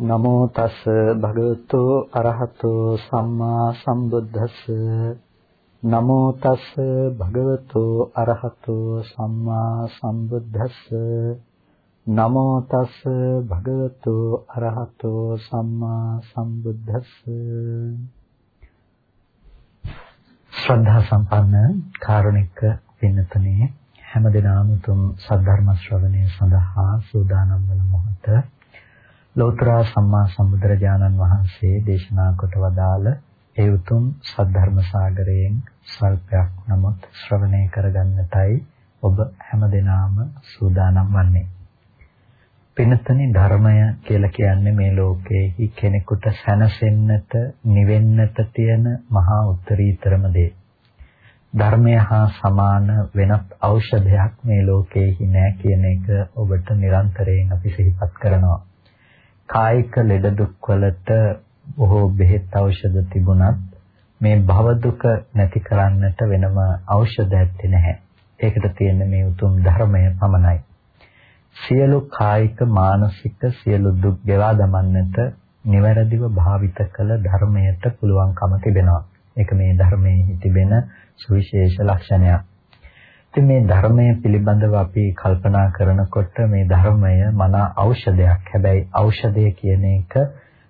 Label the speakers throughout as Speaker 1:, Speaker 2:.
Speaker 1: නමෝ තස් භගවතු අරහතෝ සම්මා සම්බුද්දස්ස. නමෝ තස් භගවතු අරහතෝ සම්මා සම්බුද්දස්ස. නමෝ තස් භගවතු අරහතෝ සම්මා සම්බුද්දස්ස. ශ්‍රද්ධා සම්පන්න කාරුණික පින්නතනේ හැමදෙනාම තුම් සද්ධර්ම ශ්‍රවණය සඳහා සූදානම් වන මොහොත ලෝතර සම්මා සම්බුදුරජාණන් වහන්සේ දේශනා කොට වදාළ ඒ උතුම් සද්ධර්ම සාගරයෙන් ස්වල්පයක් නමුත් ශ්‍රවණය කරගන්නටයි ඔබ හැමදෙනාම සූදානම් වන්නේ. පින්තනි ධර්මය කියලා කියන්නේ මේ ලෝකයේහි කෙනෙකුට සැනසෙන්නට, නිවෙන්නට තියෙන මහා උත්තරීතරම දේ. ධර්මය හා සමාන වෙනත් ඖෂධයක් මේ ලෝකයේහි නැහැ කියන එක ඔබට නිරන්තරයෙන් අපි සිහිපත් කරනවා. කායික ලෙඩ දුක් වලට බොහෝ බෙහෙත් ඖෂධ තිබුණත් මේ භව දුක නැති කරන්නට වෙනම ඖෂධ ඇත්තේ නැහැ. ඒකට තියෙන මේ උතුම් ධර්මය පමණයි. සියලු කායික මානසික සියලු දුක් ගෙවා දමන්නට නිවැරදිව භාවිත කළ ධර්මයට පුළුවන්කම තිබෙනවා. ඒක මේ ධර්මයේ තිබෙන සුවිශේෂ ලක්ෂණයක්. ඉතින් මේ ධර්මය පිළිබඳව අපි කල්පනා කරනකොට මේ ධර්මය මන ඖෂධයක්. හැබැයි ඖෂධය කියන එක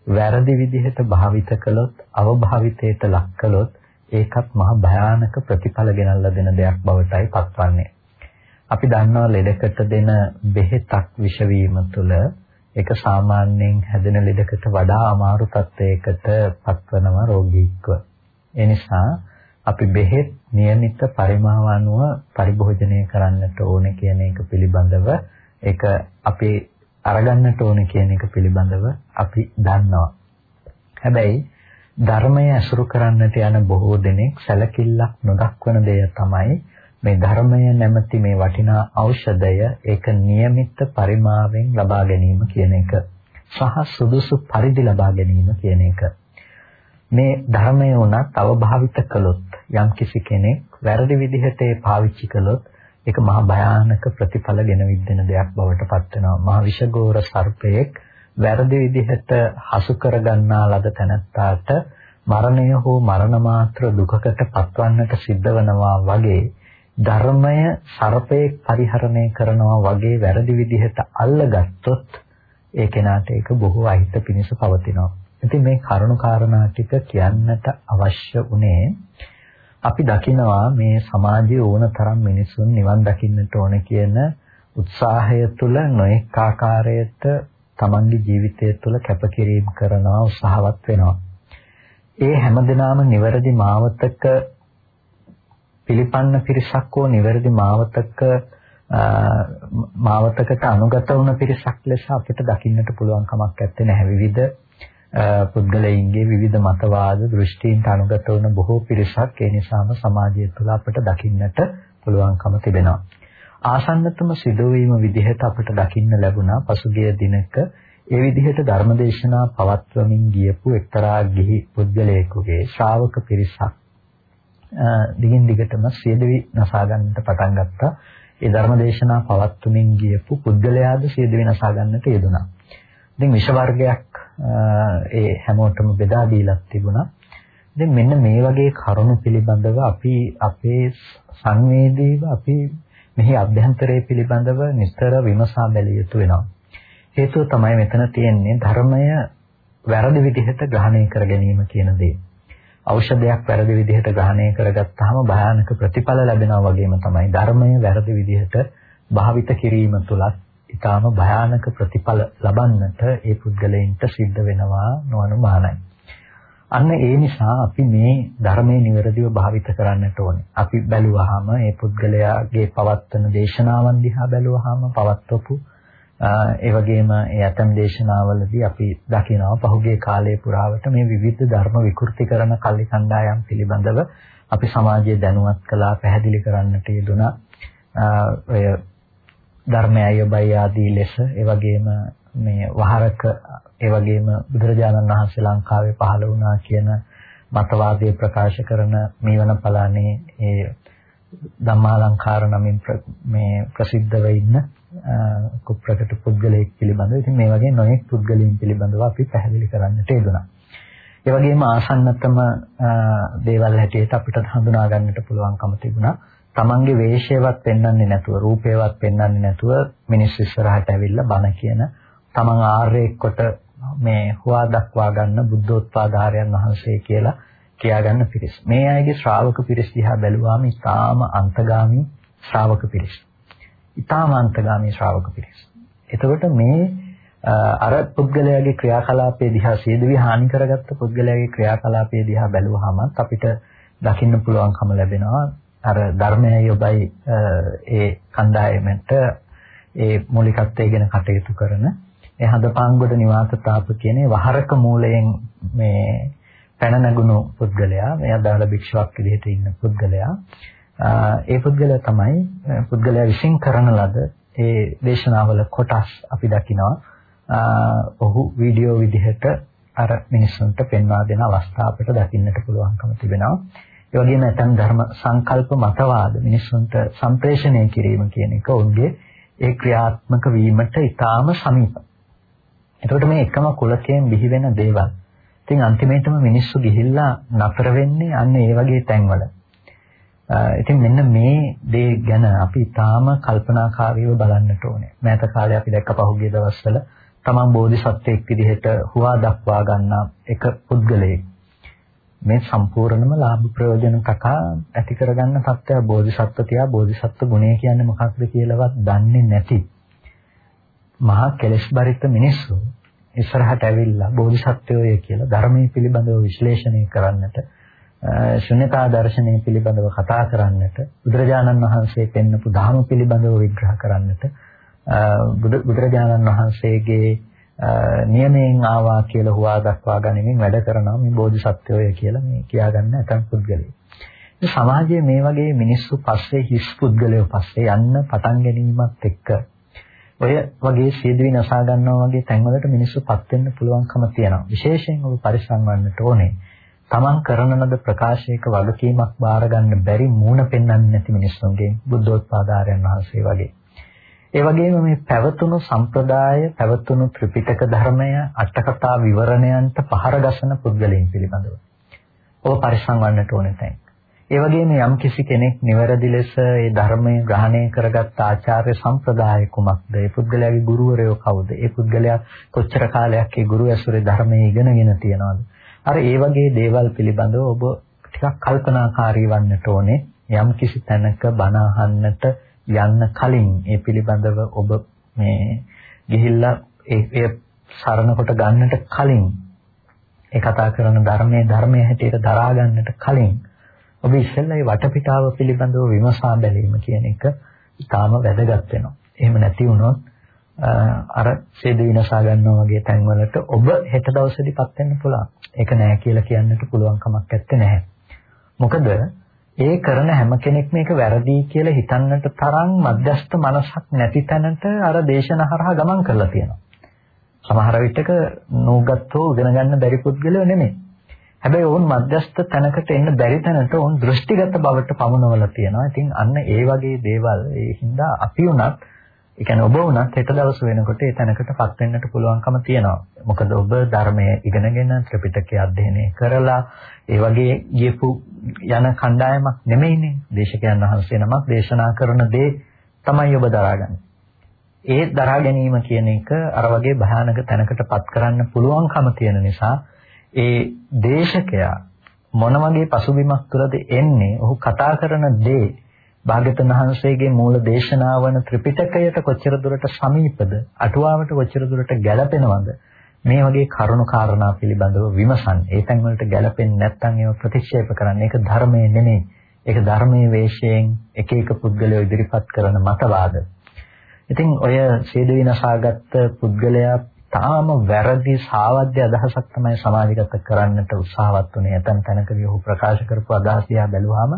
Speaker 1: වැරදි විදිහට භාවිත කළොත්, අවභාවිතයට ලක් කළොත් ඒකත් මහ භයානක ප්‍රතිඵල ගෙනල්ලා දෙන දෙයක් බවටයි පත්වන්නේ. අපි දන්නවා ලෙඩකට දෙන බෙහෙතක් විෂ වීම තුළ ඒක සාමාන්‍යයෙන් හැදෙන ලෙඩකට වඩා අමාරු තත්යකට පත්වනවා රෝගීක්ව. ඒ නිසා අපි බෙහෙත් નિયમિત පරිමාව අනුව පරිභෝජනය කරන්නට ඕනේ කියන එක පිළිබඳව ඒක අපි අරගන්නට ඕනේ කියන එක පිළිබඳව අපි දන්නවා. හැබැයි ධර්මය අසුරු කරන්නට යන බොහෝ දෙනෙක් සැලකිල්ලක් නොදක්වන දෙය තමයි මේ ධර්මය නැමැති මේ වටිනා ඖෂධය ඒක નિયમિત පරිමාවෙන් ලබා ගැනීම කියන එක සහ සුදුසු පරිදි ලබා ගැනීම කියන එක. මේ ධර්මය උනත් අවභාවිත කළොත් යම් කිසි කෙනෙක් වැරදි විදිහට ඒ පාවිච්චි කළොත් ඒක මහ භයානක ප්‍රතිඵල ගෙන විදින දෙයක් බවට පත් වෙනවා. මහ විෂගෝර සර්පයෙක් වැරදි විදිහට හසු කරගන්නා ලද තැනැත්තාට මරණය හෝ මරණ මාත්‍ර දුකකට පත්වන්නට සිද්ධ වෙනවා වගේ ධර්මය සර්පයෙක් පරිහරණය කරනවා වගේ වැරදි විදිහට අල්ලගත්තොත් ඒ කෙනාට ඒක බොහෝ අහිත පිණිස පවතිනවා. ඉතින් මේ කරුණු කාරණා ටික කියන්නට අවශ්‍ය උනේ අපි දකිනවා මේ සමාජයේ ඕන තරම් මිනිසුන් නිවන් දකින්නට ඕන කියන උත්සාහය තුළ නොඑක ආකාරයට තමන්ගේ ජීවිතය තුළ කැපකිරීම කරනවා උත්සාහවත් වෙනවා. ඒ හැමදෙනාම නිවැරදි මාවතක පිළිපන්න පිරිසක් හෝ නිවැරදි මාවතක මාවතකට අනුගත වුණ පිරිසක් ලෙස අපිට දකින්නට පුළුවන් කමක් නැත්තේ නැහැ විවිධ පුද්ගලයින්ගේ විවිධ මතවාද දෘෂ්ටීන්ට අනුගත වන බොහෝ පිරිසක් ඒ නිසාම සමාජය තුළ අපට දකින්නට පුළුවන්කම තිබෙනවා. ආසන්නතම සිදුවීම විදිහට අපට දකින්න ලැබුණා පසුගිය දිනක ඒ විදිහට ධර්මදේශනා පවත්වමින් ගියපු එක්තරා ගිහි පුද්ගලයෙකුගේ ශ්‍රාවක පිරිසක් දිගින් දිගටම සියදවි නසා ගන්නට පටන් ගත්තා. ඒ ධර්මදේශනා පවත්වමින් ගියපු පුද්ගලයාද සියදවි නසා ගන්නට යෙදුණා. ඉතින් විෂ වර්ගයක් ඒ හැමෝටම බෙදා දීලා තිබුණා. ඉතින් මෙන්න මේ වගේ කරුණු පිළිබඳව අපි අපේ සංවේදීව අපි මෙහි අභ්‍යන්තරයේ පිළිබඳව නිතර විමසා බැලිය යුතු වෙනවා. හේතුව තමයි මෙතන තියෙන්නේ ධර්මය වැරදි විදිහට ග්‍රහණය කර ගැනීම කියන දේ. ඖෂධයක් වැරදි විදිහට ග්‍රහණය කරගත්තාම භයානක ප්‍රතිඵල ලැබෙනවා වගේම තමයි ධර්මය වැරදි විදිහට භාවිත කිරීම තුලත් ඊටාම භයානක ප්‍රතිඵල ලබන්නට ඒ පුද්ගලයන්ට සිද්ධ වෙනවා නොඅනුමානයි. අන්න ඒ නිසා අපි මේ ධර්මයේ නිවැරදිව භාවිත කරන්නට ඕනේ. අපි බැලුවාම මේ පුද්ගලයාගේ පවත්වන දේශනාවන් දිහා බැලුවාම පවත්වපු ඒ වගේම ඒ ඇතම් දේශනාවලදී අපි දකිනවා පහුගිය කාලයේ පුරාවට මේ විවිධ ධර්ම විකෘති කරන කල්ලි කණ්ඩායම් පිළිබඳව අපි සමාජයේ දැනුවත් කළා පැහැදිලි කරන්නට යෙදුණා. ඔය ධර්මයයි ඔබයි ආදී ලෙස ඒ වගේම මේ වහරක ඒ වගේම බුදුරජාණන් වහන්සේ ලංකාවේ පහළ වුණා කියන මතවාදය ප්‍රකාශ කරන මීවන පලානේ ඒ ධම්මාලංකාර නමින් මේ ප්‍රසිද්ධව ඉන්න කුප්‍රකට පුද්ගලයෙක් පිළිබඳව. ඉතින් මේ වගේ නොයෙක් පුද්ගලයන් පිළිබඳව අපි පැහැදිලි කරන්නට යෙදුණා. ඒ වගේම ආසන්නතම දේවල් හැටියට අපිට හඳුනා ගන්නට පුළුවන්කම තිබුණා. තමන්ගේ වේශයවත් පෙන්වන්නේ නැතුව, රූපේවත් පෙන්වන්නේ නැතුව මිනිස් ඉස්සරහට ඇවිල්ලා බණ කියන තමන් ආර්යෙක් කොට මේ හුවා දක්වා ගන්න බුද්ධෝත්පාදාරයන් වහන්සේ කියලා කියාගන්න පිරිස. මේ අයගේ ශ්‍රාවක පිරිස දිහා බැලුවාම ඊටාම අන්තගාමී ශ්‍රාවක පිරිස. ඊටාම අන්තගාමී ශ්‍රාවක පිරිස. එතකොට මේ අර පුද්ගලයාගේ ක්‍රියාකලාපයේ දිහා සීදවි හානි කරගත්ත පුද්ගලයාගේ ක්‍රියාකලාපයේ දිහා බැලුවහම අපිට දකින්න පුළුවන්කම ලැබෙනවා අර ධර්මයයි ඔබයි ඒ කණ්ඩායමට ඒ මූලිකත්වයෙන් කටයුතු කරන ඒ හදපාංගොඩ නිවාස තාප කියන වහරක මූලයෙන් මේ පැන නැගුණු පුද්ගලයා මේ අදාළ භික්ෂුවක් විදිහට ඉන්න පුද්ගලයා ඒ පුද්ගලයා තමයි පුද්ගලයා විශ්ින් කරන ලද ඒ දේශනාවල කොටස් අපි දකිනවා ඔහු වීඩියෝ විදිහට අර මිනිස්සුන්ට පෙන්වා දෙන අවස්ථා අපිට දකින්නට පුළුවන්කම තිබෙනවා. ඒ වගේම ඇතන් ධර්ම සංකල්ප මතවාද මිනිස්සුන්ට සම්ප්‍රේෂණය කිරීම කියන එක ඔවුන්ගේ ඒ ක්‍රියාත්මක වීමට ඊටාම සමීපයි. එතකොට මේ එකම කුලකයෙන් බිහි වෙන දේවල්. ඉතින් අන්තිමේටම මිනිස්සු ගිහිල්ලා නතර වෙන්නේ අන්න ඒ වගේ තැන්වල. ඉතින් මෙන්න මේ දේ ගැන අපි ඊටාම කල්පනාකාරීව බලන්නට ඕනේ. මෑත කාලේ අපි දැක්ක පහුගිය දවස්වල තමන් බෝධිසත්වයෙක් විදිහට හුවා දක්වා ගන්න එක පුද්ගලයෙක් මේ සම්පූර්ණම ලාභ ප්‍රයෝජන කතා ඇති කරගන්න තත්ත්වය බෝධිසත්ව තියා බෝධිසත්ව ගුණය කියන්නේ මොකක්ද කියලාවත් දන්නේ නැති මහා කෙලෙස් බරිත මිනිස්සු ඉස්සරහට ඇවිල්ලා බෝධිසත්වයෝය කියලා ධර්මයේ පිළිබඳව විශ්ලේෂණය කරන්නට ශුන්‍යතා දර්ශනය පිළිබඳව කතා කරන්නට බුදුරජාණන් වහන්සේ පෙන්වපු ධර්ම පිළිබඳව විග්‍රහ කරන්නට බුදුරජාණන් වහන්සේගේ නියමයෙන් ආවා කියලා හුවා දක්වා ගනිමින් වැඩ කරනවා මේ බෝධිසත්වය කියලා මේ කියාගන්න ඇතම් පුද්ගලයෝ. මේ සමාජයේ මේ වගේ මිනිස්සු පස්සේ හිස් පුද්ගලයෝ පස්සේ යන්න පටන් ගැනීමත් එක්ක ඔය වගේ සියදිවි නසා ගන්නවා වගේ තැන්වලට මිනිස්සුපත් වෙන්න පුළුවන්කම තියෙනවා. විශේෂයෙන් ඔබ පරිස්සම් වන්නට ඕනේ. තමන් කරන ලද ප්‍රකාශයක වගකීමක් බාර ගන්න බැරි මූණ පෙන්වන්නේ නැති මිනිස්සුන්ගේ බුද්ධෝත්පාදාරයන් වහන්සේ වගේ. ඒ වගේම මේ පැවතුණු සම්ප්‍රදාය, පැවතුණු ත්‍රිපිටක ධර්මය, අටකතා විවරණයන්ට පහර ගසන පුද්ගලයන් පිළිබඳව. ඔබ පරිස්සම් වන්නට ඕනේ තැන්. ඒ වගේම යම් කිසි කෙනෙක් නිවැරදි ලෙස ඒ ධර්මය ග්‍රහණය කරගත් ආචාර්ය සම්ප්‍රදාය කුමක්ද? ඒ පුද්ගලයාගේ ගුරුවරයෝ කවුද? ඒ පුද්ගලයා කොච්චර කාලයක් ඒ ගුරු ඇසුරේ ධර්මයේ ඉගෙනගෙන තියනවද? අර ඒ වගේ දේවල් පිළිබඳව ඔබ ටිකක් කල්පනාකාරී වන්නට ඕනේ. යම් කිසි තැනක බණ අහන්නට යන්න කලින් ඒ පිළිබඳව ඔබ මේ ගිහිල්ලා ඒ සරණ කොට ගන්නට කලින් ඒ කතා කරන ධර්මයේ ධර්මයේ හැටියට දරා ගන්නට කලින් ඔබ ඉස්සෙල්ලා මේ වටපිටාව පිළිබඳව විමසා බැලීම කියන එක ඉතාම වැදගත් වෙනවා. එහෙම නැති වුණොත් අර සේද විනාශා ගන්නවා වගේ තැන්වලට ඔබ හෙට දවසේදීපත් වෙන්න පුළුවන්. ඒක නෑ කියලා කියන්නට පුළුවන් කමක් නැත්තේ. මොකද ඒ කරන හැම කෙනෙක්ම ඒක වැරදි කියලා හිතන්නට තරම් මධ්‍යස්ත මනසක් නැති තැනට අර දේශන හරහා ගමන් කරලා තියෙනවා. සමහර විටක නෝගත්තෝ ඉගෙන ගන්න බැරි පුද්ගලයෝ නෙමෙයි. හැබැයි වුන් මධ්‍යස්ත තැනකට එන්න බැරි තැනට වුන් දෘෂ්ටිගත බවට පමුණවලා තියෙනවා. ඉතින් අන්න ඒ වගේ දේවල් ඒ හින්දා අපි උනත් ඒ කියන්නේ ඔබ වුණත් හෙට දවස් වෙනකොට ඒ තැනකටපත් වෙන්නට පුළුවන්කම තියෙනවා. මොකද ඔබ ධර්මයේ ඉගෙනගෙන ත්‍රිපිටකය අධ්‍යයනය කරලා ඒ වගේ ගියපු යන කණ්ඩායමක් නෙමෙයිනේ. දේශකයන් වහන්සේ නමක් දේශනා කරන දේ තමයි ඔබ දරාගන්නේ. ඒ දරා ගැනීම කියන එක අර වගේ භයානක තැනකටපත් කරන්න පුළුවන්කම තියෙන නිසා ඒ දේශකයා මොන වගේ පසුබිමක් තුළද එන්නේ ඔහු කතා කරන දේ භාග්‍යතුන් වහන්සේගේ මූල දේශනාවන ත්‍රිපිටකයට කොච්චර දුරට සමීපද අටුවාවට කොච්චර දුරට ගැළපෙනවද මේ වගේ කරුණු කාරණා පිළිබඳව විමසන්න. ඒ තැන් වලට ගැළපෙන්නේ නැත්නම් ඒව ප්‍රතික්ෂේප කරන්න. ඒක ධර්මයේ නෙමෙයි. ඒක ධර්මයේ වේශයෙන් එක එක පුද්ගලයෝ ඉදිරිපත් කරන මතවාද. ඉතින් ඔය සීද විනාශාගත් පුද්ගලයා තාම වැරදි සාවද්‍ය අදහසක් තමයි සමාජගත කරන්නට උත්සාහවත් වුනේ. ඇතන් තැනකදී ඔහු ප්‍රකාශ කරපු අදහස් දිහා බැලුවාම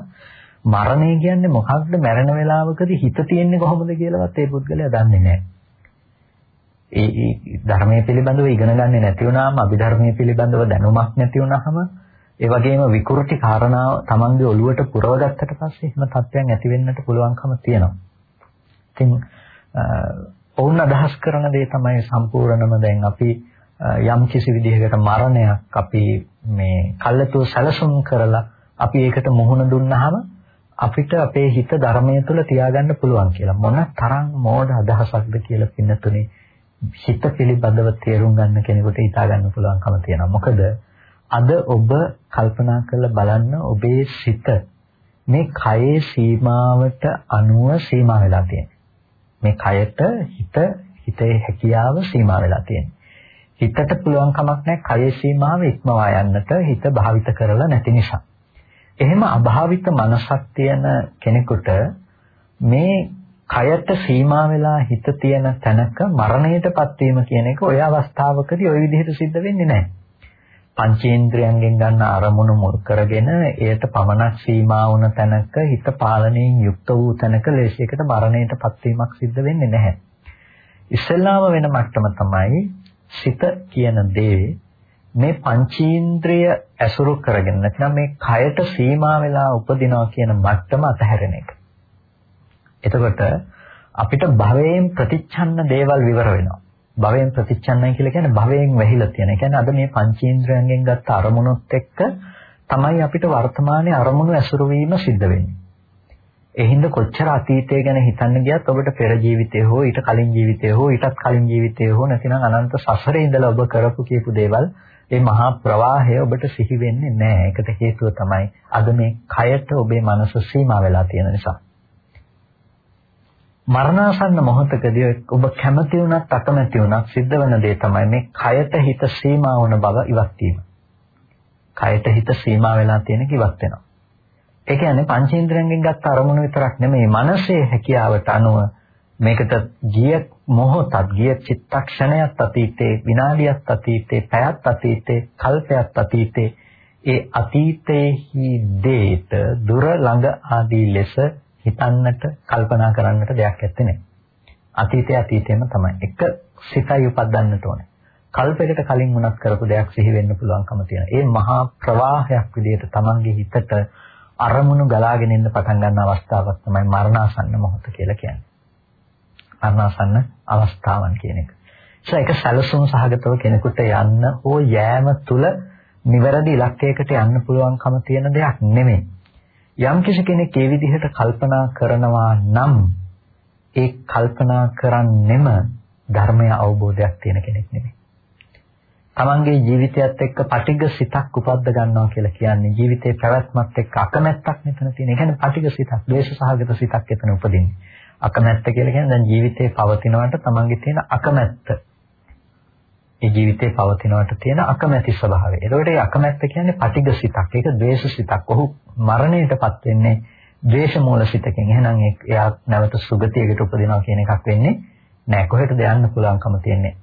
Speaker 1: මරණය කියන්නේ මොකක්ද මැරෙන වෙලාවකදී හිත තියෙන්නේ කොහොමද කියලාවත් ඒ පුද්ගලයා දන්නේ නැහැ. ඒ ඒ ධර්මයේ පිළිබඳව ඉගෙන ගන්නේ නැති වුණාම අභිධර්මයේ පිළිබඳව දැනුමක් නැති වුණාම ඒ වගේම විකෘති කාරණා තමන්ගේ ඔළුවට පුරවගත්තට පස්සේ එහෙම තත්ත්වයන් ඇති වෙන්නට පුළුවන්කම තියෙනවා. ඉතින් ඔවුන් අදහස් කරන දේ තමයි සම්පූර්ණම දැන් අපි යම් කිසි විදිහකට මරණයක් අපි මේ කල්ලාතු සැලසුම් කරලා අපි ඒකට මුහුණ දුන්නාම අපිට අපේ හිත ධර්මයේ තුල තියාගන්න පුළුවන් කියලා මොන තරම් මෝඩ අදහසක්ද කියලා පින්නතුනේ හිත පිළිබඳව තේරුම් ගන්න කෙනෙකුට හිතා ගන්න පුළුවන්කම තියෙනවා. මොකද අද ඔබ කල්පනා කරලා බලන්න ඔබේ සිත මේ කයේ සීමාවට අනුව සීමා වෙලා තියෙනවා. මේ කයට හිත හිතේ හැකියාව සීමා වෙලා තියෙනවා. හිතට පුළුවන් කමක් නැහැ කයේ සීමාව ඉක්මවා යන්නට හිත භාවිත කරලා නැති නිසා. එහෙම අභාවිත මනසක් තියෙන කෙනෙකුට මේ කයට සීමා වෙලා හිත තියෙන තැනක මරණයටපත් වීම කියන එක ඔය අවස්ථාවකදී ওই විදිහට සිද්ධ වෙන්නේ නැහැ. පංචේන්ද්‍රයන්ගෙන් ගන්න අරමුණු මුල් කරගෙන එයට පමණක් සීමා වුණ තැනක හිත පාලනයෙන් යුක්ත වූ තැනක ලේසියකට මරණයටපත් වීමක් සිද්ධ වෙන්නේ නැහැ. ඉස්සෙල්ලාම වෙන මට්ටම තමයි සිත කියන දේ මේ පංචේන්ද්‍රය ඇසුරු කරගෙන නැත්නම් මේ කයට සීමා වෙලා උපදිනවා කියන මට්ටම අතහැරෙන එක. එතකොට අපිට භවයෙන් ප්‍රතිච්ඡන්න දේවල් විවර වෙනවා. භවයෙන් ප්‍රතිච්ඡන්නයි කියලා කියන්නේ භවයෙන් වැහිලා තියෙන. ඒ කියන්නේ අද මේ පංචේන්ද්‍රයන්ගෙන් ගත්ත අරමුණුත් එක්ක තමයි අපිට වර්තමානයේ අරමුණු ඇසුරු වීම සිද්ධ වෙන්නේ. ඒ හින්දා කොච්චර අතීතය ගැන හිතන්න ගියත් ඔබට පෙර ජීවිතේ හෝ ඊට කලින් ජීවිතේ හෝ ඊටත් කලින් ජීවිතේ හෝ නැතිනම් අනන්ත සසරේ ඉඳලා ඔබ කරපු කියපු දේවල් ඒ මහා ප්‍රවාහය ඔබට සිහි වෙන්නේ නැහැ. ඒකට හේතුව තමයි අද මේ කයට ඔබේ මනස සීමා වෙලා තියෙන නිසා. මරණාසන්න මොහොතකදී ඔබ කැමති වුණත් අකමැති වුණත් සිද්ධ වෙන දේ තමයි මේ කයට හිත සීමා වුණ බව ඉවත් වීම. කයට හිත සීමා වෙලා තියෙන කිවත් වෙනවා. ඒ කියන්නේ පංචේන්ද්‍රයන්ගෙන් ගත්ත අරමුණු විතරක් නෙමෙයි මනසේ හැකියාවට අනුව මේකට ගිය මොහොතක් ගිය චිත්තක්ෂණයක් අතීතේ විනාඩියක් අතීතේ පැයක් අතීතේ කල්පයක් අතීතේ ඒ අතීතයේහි දේත දුර ළඟ ආදී ලෙස හිතන්නට කල්පනා කරන්නට දෙයක් ඇත්තේ නැහැ. අතීතය අතීතයම තමයි. එක සිතයි උපදින්නට ඕනේ. කල්පයකට කලින් වුණත් කරපු දෙයක් සිහි වෙන්න පුළුවන්කම තියෙන. ඒ මහා ප්‍රවාහයක් විදිහට තමන්ගේ හිතට අරමුණු ගලාගෙන එන්න පටන් ගන්න අවස්ථාවක් තමයි මරණාසන්න මොහොත කියලා කියන්නේ. මරණාසන්න අවස්ථාවන් කියන එක. ඒක සැලසුම් සහගතව කෙනෙකුට යන්න හෝ යෑම තුල නිවැරදි ඉලක්කයකට යන්න පුළුවන්කම තියෙන දෙයක් නෙමෙයි. යම් කෙනෙක් ඒ විදිහට කල්පනා කරනවා නම් ඒ කල්පනා කරන්නෙම ධර්මය අවබෝධයක් තියෙන කෙනෙක් නෙමෙයි. තමන්ගේ ජීවිතයත් එක්ක පටිඝ සිතක් උපද්ද ගන්නවා කියලා කියන්නේ ජීවිතේ පැවැත්මත් එක්ක අකමැත්තක් මෙතන තියෙන. ඒ කියන්නේ පටිඝ සිතක්, ද්වේෂ සහගත සිතක් එතන උපදින්නේ. අකමැත්ත කියලා කියන්නේ දැන් ජීවිතේ පවතිනවට තමන්ගේ තියෙන අකමැත්ත. ඒ ජීවිතේ පවතිනවට තියෙන අකමැති ස්වභාවය. ඒකට ඒ අකමැත්ත කියන්නේ පටිඝ සිතක්. ඒක ද්වේෂ සිතක්. ඔහු මරණයටපත් වෙන්නේ ද්වේෂ මූල සිතකින්. එහෙනම් එයා නැවත සුගතියකට උපදිනවා කියන එකක් වෙන්නේ නෑ. කොහෙටද යන්න පුළුවන්කම තියෙන්නේ?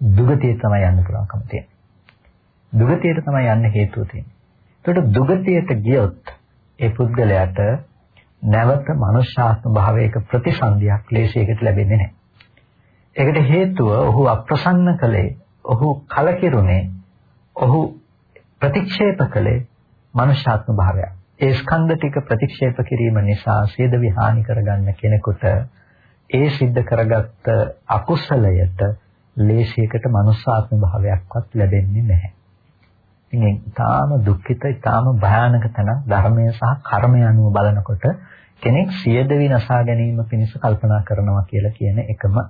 Speaker 1: දුගතිය තමයි යන්න පුළුවන්කම තියෙන්නේ. දුගතියට තමයි යන්න හේතුව තියෙන්නේ. ඒකට දුගතියට ගියොත් ඒ පුද්ගලයාට නැවත මනුෂ්‍යාත්ම භාවයක ප්‍රතිසන්දියක් ලේසියකට ලැබෙන්නේ නැහැ. ඒකට හේතුව ඔහු අප්‍රසන්න කළේ, ඔහු කලකිරුණේ, ඔහු ප්‍රතික්ෂේප කළේ මනුෂ්‍යාත්ම භාවය. ඒ ස්කන්ධ ටික ප්‍රතික්ෂේප කිරීම නිසා සියද විහානි කරගන්න කෙනෙකුට ඒ සිද්ධ කරගත්ත අකුසලයට ලේසියකට මනුෂ්‍යාත්ම භාවයක්වත් ලැබෙන්නේ නැහැ. ඉතින් ඊටාම දුක්ඛිත ඊටාම භයානක තැනක් ධර්මය සහ කර්මය අනුව බලනකොට කෙනෙක් සියද විනාශා ගැනීම පිණිස කල්පනා කරනවා කියලා කියන එකම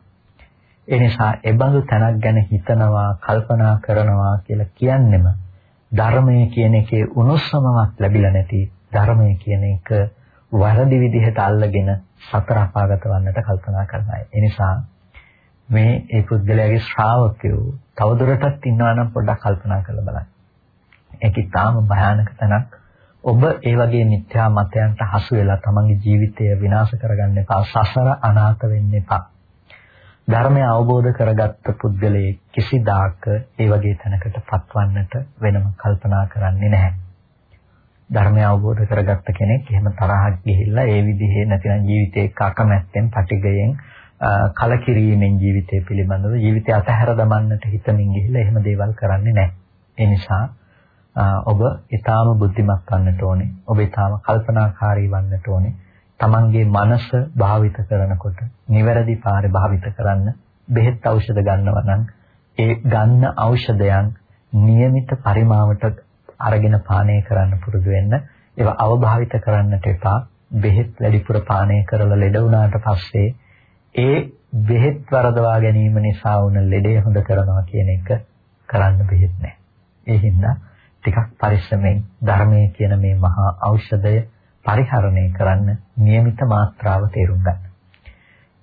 Speaker 1: ඒ නිසා එබඳු තැනක් ගැන හිතනවා, කල්පනා කරනවා කියලා කියන්නෙම ධර්මය කියන එකේ උණුසුමක් ලැබිලා නැති ධර්මය කියන එක වරදි විදිහට අල්ලගෙන සතර අපාගත වන්නට කල්පනා කරන අය. ඒ නිසා මේ ඒ පුද්ගලයාගේ ශ්‍රාවකයෝ තවදුරටත් ඉන්නවා නම් පොඩ්ඩක් කල්පනා කරලා බලන්න. ඒක ඊටාම භයානක තැනක්. ඔබ ඒ වගේ මිත්‍යා මතයන්ට හසු වෙලා තමන්ගේ ජීවිතය විනාශ කරගන්න එපා. සසර අනාථ වෙන්න එපා. ධර්මය අවබෝධ කරගත්ත පුද්ගලයේ කිසිදාක ඒ වගේ තැනකට පත්වන්නට වෙනම කල්පනා කරන්නේ නැහැ. ධර්මය අවබෝධ කරගත්ත කෙනෙක් එහෙම තරහක් ගිහිල්ලා ඒ විදිහේ නැතිනම් ජීවිතේ කකමැත්තෙන් පටිගයෙන් කලකිරීමෙන් ජීවිතය පිළිබඳව ජීවිතය අතහැර දමන්නට හිතමින් ගිහිල්ලා එහෙම දේවල් කරන්නේ නැහැ. ඒ නිසා ඔබ ඊටාම බුද්ධිමත් වන්නට ඕනේ. ඔබ ඊටාම කල්පනාකාරී වන්නට ඕනේ. තමන්ගේ මනස භාවිත කරනකොට නිවැරදි පාරේ භාවිත කරන්න බෙහෙත් ඖෂධ ගන්නවා නම් ඒ ගන්න ඖෂධයන් નિયમિત පරිමාවට අරගෙන පානය කරන්න පුරුදු වෙන්න ඒවා අවභාවිත කරන්නට එපා බෙහෙත් වැඩිපුර පානය කරලා ලෙඩ වුණාට පස්සේ ඒ බෙහෙත් වරදවා ගැනීම නිසා වුණ ලෙඩේ හොඳ කරනවා කියන එක කරන්න බෙහෙත් නැහැ. ඒ හින්දා ටිකක් පරිස්සමෙන් ධර්මයේ කියන මේ මහා ඖෂධය පරිහරණය කරන්න નિયમિત මාත්‍රාව තේරුම් ගන්න.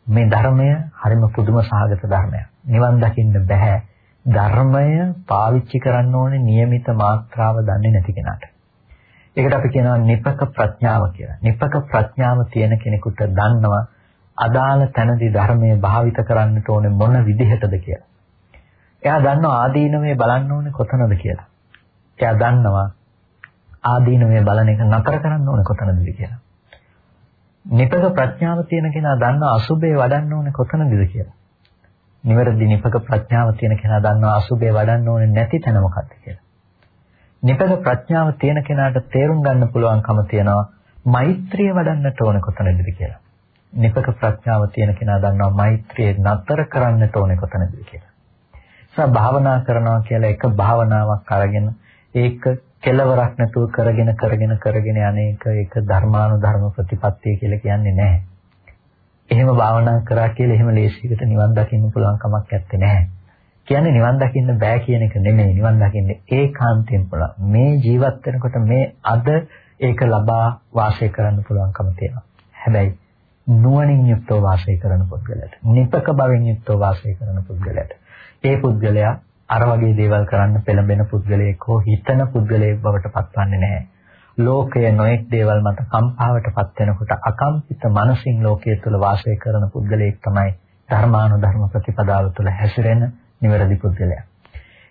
Speaker 1: මේ ධර්මය හරිම පුදුම සහගත ධර්මයක්. නිවන් දකින්න බෑ. ධර්මය පාවිච්චි කරන්න ඕනේ નિયમિત මාත්‍රාව දන්නේ නැති කෙනාට. ඒකට අපි කියනවා නිපක ප්‍රඥාව කියලා. නිපක ප්‍රඥාව තියෙන කෙනෙකුට දන්නවා අදාළ තැනදී ධර්මයේ භාවිත කරන්නට ඕනේ මොන විදිහටද කියලා. එයා දන්නවා ආදීනමේ බලන්න ඕනේ කොතනද කියලා. එයා දන්නවා ආදීනමේ බලන එක නතර කරන්න ඕනේ කොතනද කියලා. නිපක ප්‍රඥාව තියෙන කෙනා දන්නවා අසුබේ වඩන්න ඕනේ කොතනද කියලා. නිවැරදි නිපක ප්‍රඥාව තියෙන කෙනා දන්නවා අසුබේ වඩන්න ඕනේ නැති තැන මොකක්ද කියලා. නිපක ප්‍රඥාව තියෙන කෙනාට තේරුම් ගන්න පුළුවන්කම තියෙනවා මෛත්‍රිය වඩන්නට ඕනේ කොතනද කියලා. නිපක ප්‍රඥාව තියෙන කෙනා දන්නවා මෛත්‍රිය නතර කරන්නට ඕනේ කොතනද කියලා. සා භාවනා කරනවා කියලා එක භාවනාවක් අරගෙන ඒක කෙලවරක් නැතුව කරගෙන කරගෙන කරගෙන යන්නේක ඒක ධර්මානුධර්ම ප්‍රතිපත්තිය කියලා කියන්නේ නැහැ. එහෙම භාවනා කරා කියලා එහෙම ලේසියකට නිවන් දකින්න පුළුවන් කමක් නැත්තේ නැහැ. කියන්නේ නිවන් දකින්න බෑ කියන එක නෙමෙයි නිවන් දකින්න ඒකාන්තයෙන් පුළුවන්. මේ ජීවත් වෙනකොට මේ අද ඒක ලබා වාසය කරන්න පුළුවන්කම තියෙනවා. හැබැයි නුවණින් යුක්තව වාසය කරන පුද්ගලයාට නිපක බවෙන් යුක්තව වාසය කරන පුද්ගලයාට ඒ පුද්ගලයා අර වගේ දේවල් කරන්න පෙළඹෙන පුද්ගලයෙක් හෝ හිතන පුද්ගලයෙක් බවට පත්වන්නේ නැහැ. ලෝකය නොඑක් දේවල් මත කම්පාවටපත් වෙනකොට අකම්පිත මනසින් ලෝකයේ තුල වාසය කරන පුද්ගලයෙක් තමයි ධර්මානුධර්ම ප්‍රතිපදාව තුළ හැසිරෙන නිවැරදි පුද්ගලයා.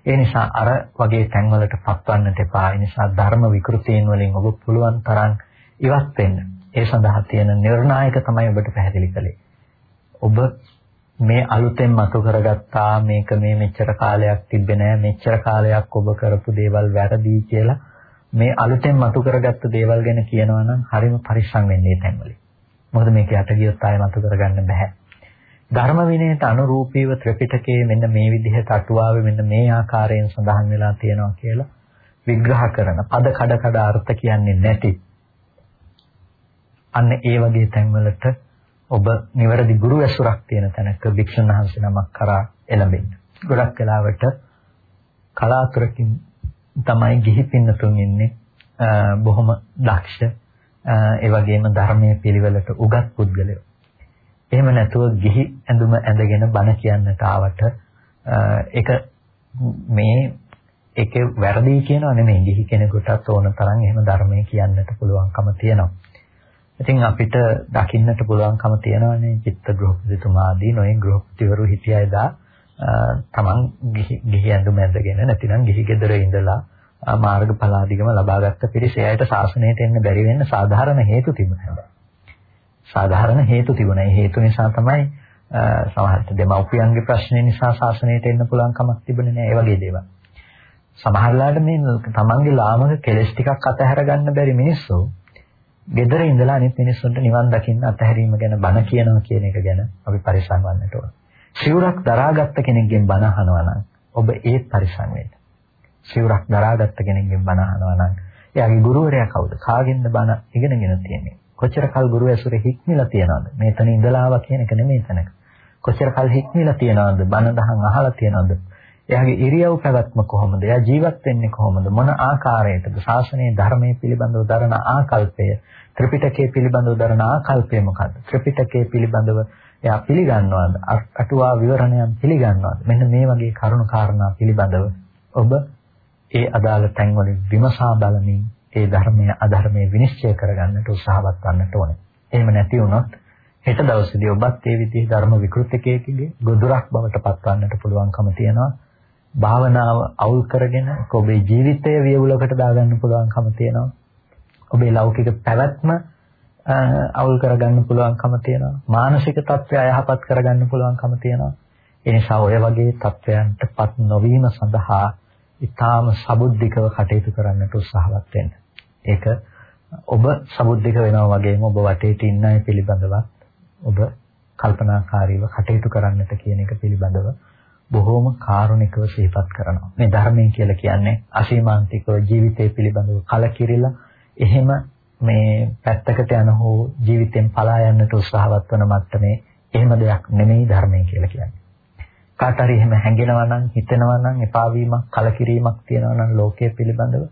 Speaker 1: ඒ නිසා අර වගේ තැන්වලට පත්වන්නට එපා. ඒ නිසා ධර්ම විකෘතීන් වලින් ඔබ පුළුවන් තරම් ඉවත් වෙන්න. ඒ සඳහා තියෙන නිර්ණායක තමයි ඔබට පැහැදිලි කළේ. ඔබ මේ අලුතෙන් මතු කරගත්තා මේක මේ මෙච්චර කාලයක් තිබ්බේ නෑ මෙච්චර කාලයක් ඔබ කරපු දේවල් වැරදි කියලා මේ අලුතෙන් මතු කරගත්ත දේවල් ගැන කියනවා නම් හරිම පරිස්සම් වෙන්නේ තැන්වලින්. මොකද මේක යට ගියොත් ආයෙ මතු කරගන්න බෑ. ධර්ම විනයට අනුරූපීව ත්‍රිපිටකයේ මෙන්න මේ විදිහට අටුවාවේ මෙන්න මේ ආකාරයෙන් සඳහන් වෙලා තියෙනවා කියලා විග්‍රහ කරන පද කඩ කඩ අර්ථ කියන්නේ නැති අන්න ඒ වගේ තැන්වලට ඔබ නිවැරදි ගුරු ඇසුරක් තියෙන තැනක භික්ෂුන් වහන්සේ නමක් කරා එළඹෙන්න. ගොඩක් වෙලාවට කලාතුරකින් තමයි ගිහි පින්නතුන් ඉන්නේ බොහොම දක්ෂ ඒ වගේම ධර්මයේ පිළිවෙලට උගත් පුද්ගලයෝ. එහෙම නැතුව ගිහි ඇඳුම ඇඳගෙන බණ කියන්නට ආවට ඒක මේ ඒකේ වැරදි කියනවා නෙමෙයි ගිහි කෙනෙකුටත් ඕන තරම් එහෙම ධර්මයේ කියන්නට පුළුවන්කම තියෙනවා. ඉතින් අපිට දකින්නට පුළුවන්කම තියෙනවානේ චිත්ත ගෘහපතිතුමාදී නොයේ ගෘහපතිවරු හිටියයි දා තමන් ගිහි ඇඳුම ඇඳගෙන නැතිනම් ගිහි ගෙදර ඉඳලා මාර්ගඵල ආදිගම ලබාගත්ත පිරිස එයාට ශාසනයට එන්න බැරි වෙන්න සාධාරණ හේතු තිබුණා. සාධාරණ හේතු තිබුණා. ඒ හේතු නිසා තමයි සමහරට දෙමව්පියන්ගේ ප්‍රශ්නේ නිසා ශාසනයට එන්න පුළුවන් කමක් තිබුණේ නැහැ. ඒ වගේ දේවල්. සමහරලාට මේ තමන්ගේ ලාමක කෙලස් ටිකක් අතහැර ගන්න බැරි මිනිස්සු gedara ඉඳලා අනිත් මිනිස්සුන්ට නිවන් දකින්න අතහැරීම ගැන බණ කියනවා කියන එක ගැන අපි පරිස්සම් වන්නට ඕන. සිවුරක් දරාගත්ත කෙනෙක්ගෙන් බණ අහනවා නම් ඔබ ඒත් පරිස්සම් වෙන්න. සිවුරක් දරාගත්ත කෙනෙක්ගෙන් බණ අහනවා නම් එයාගේ ගුරුවරයා කවුද? කාගෙන්ද බණ ඉගෙනගෙන තියෙන්නේ? කොච්චර කල් ගුරු ඇසුරේ හික්මිලා තියනවද? මේතන ඉඳලා ආවා කියන එක නෙමෙයි තැනක. කොච්චර කල් හික්මිලා තියනවද? බණ දහම් අහලා තියනවද? එයාගේ ඉරියව් පැවැත්ම කොහොමද? එයා ජීවත් වෙන්නේ කොහොමද? මොන ආකාරයකද? ශාසනයේ ධර්මයේ පිළිබඳව දරන ආකල්පය ත්‍රිපිටකයේ පිළිබඳව දරන ආකල්පය මොකද්ද? ත්‍රිපිටකයේ පිළිබඳව එයා පිළිගන්නවද? අටුවා විවරණයන් පිළිගන්නවද? මෙන්න මේ වගේ කරුණු කාරණා පිළිබඳව ඔබ ඒ අදාළ තැන්වලින් විමසා බලමින් ඒ ධර්මයේ අධර්මයේ විනිශ්චය කරගන්නට උත්සාහවත් වන්නට ඕනේ. එහෙම නැති වුණොත් හෙට දවසේදී ඔබත් ඒ විදිහේ ධර්ම විකෘතිකයකගේ ගොදුරක් බවට පත්වන්නට පුළුවන්කම තියෙනවා. භාවනාව අවුල් කරගෙන ඔබේ ජීවිතය වියවුලකට දාගන්න පුළුවන්කම තියෙනවා. ඔබේ ලෞකික පැවැත්ම අවුල් කරගන්න පුළුවන්කම තියෙනවා. මානසික තත්ත්වය අයහපත් කරගන්න පුළුවන්කම තියෙනවා. ඒ නිසා ඔය වගේ තත්ත්වයන්ටපත් නොවීම සඳහා ඊටාම සබුද්ධිකව කටයුතු කරන්නට උත්සාහවත් වෙන්න. ඒක ඔබ සමුද්දික වෙනවා වගේම ඔබ වටේට ඉන්න අය පිළිබඳවත් ඔබ කල්පනාකාරීව කටයුතු කරන්නට කියන එක පිළිබඳව බොහෝම කාරුණිකව සිහිපත් කරනවා. මේ ධර්මයෙන් කියලා කියන්නේ අසීමාන්තිකව ජීවිතය පිළිබඳව කලකිරිලා එහෙම මේ පැත්තකට යන හෝ ජීවිතෙන් පලා යන්නට උත්සාහවත් වන මට්ටමේ එහෙම දෙයක් නෙමෙයි ධර්මය කියලා කියන්නේ. කාට හරි එහෙම හැඟෙනවා නම් හිතෙනවා නම් එපා වීමක් කලකිරීමක් තියෙනවා නම් ලෝකයේ පිළිබඳව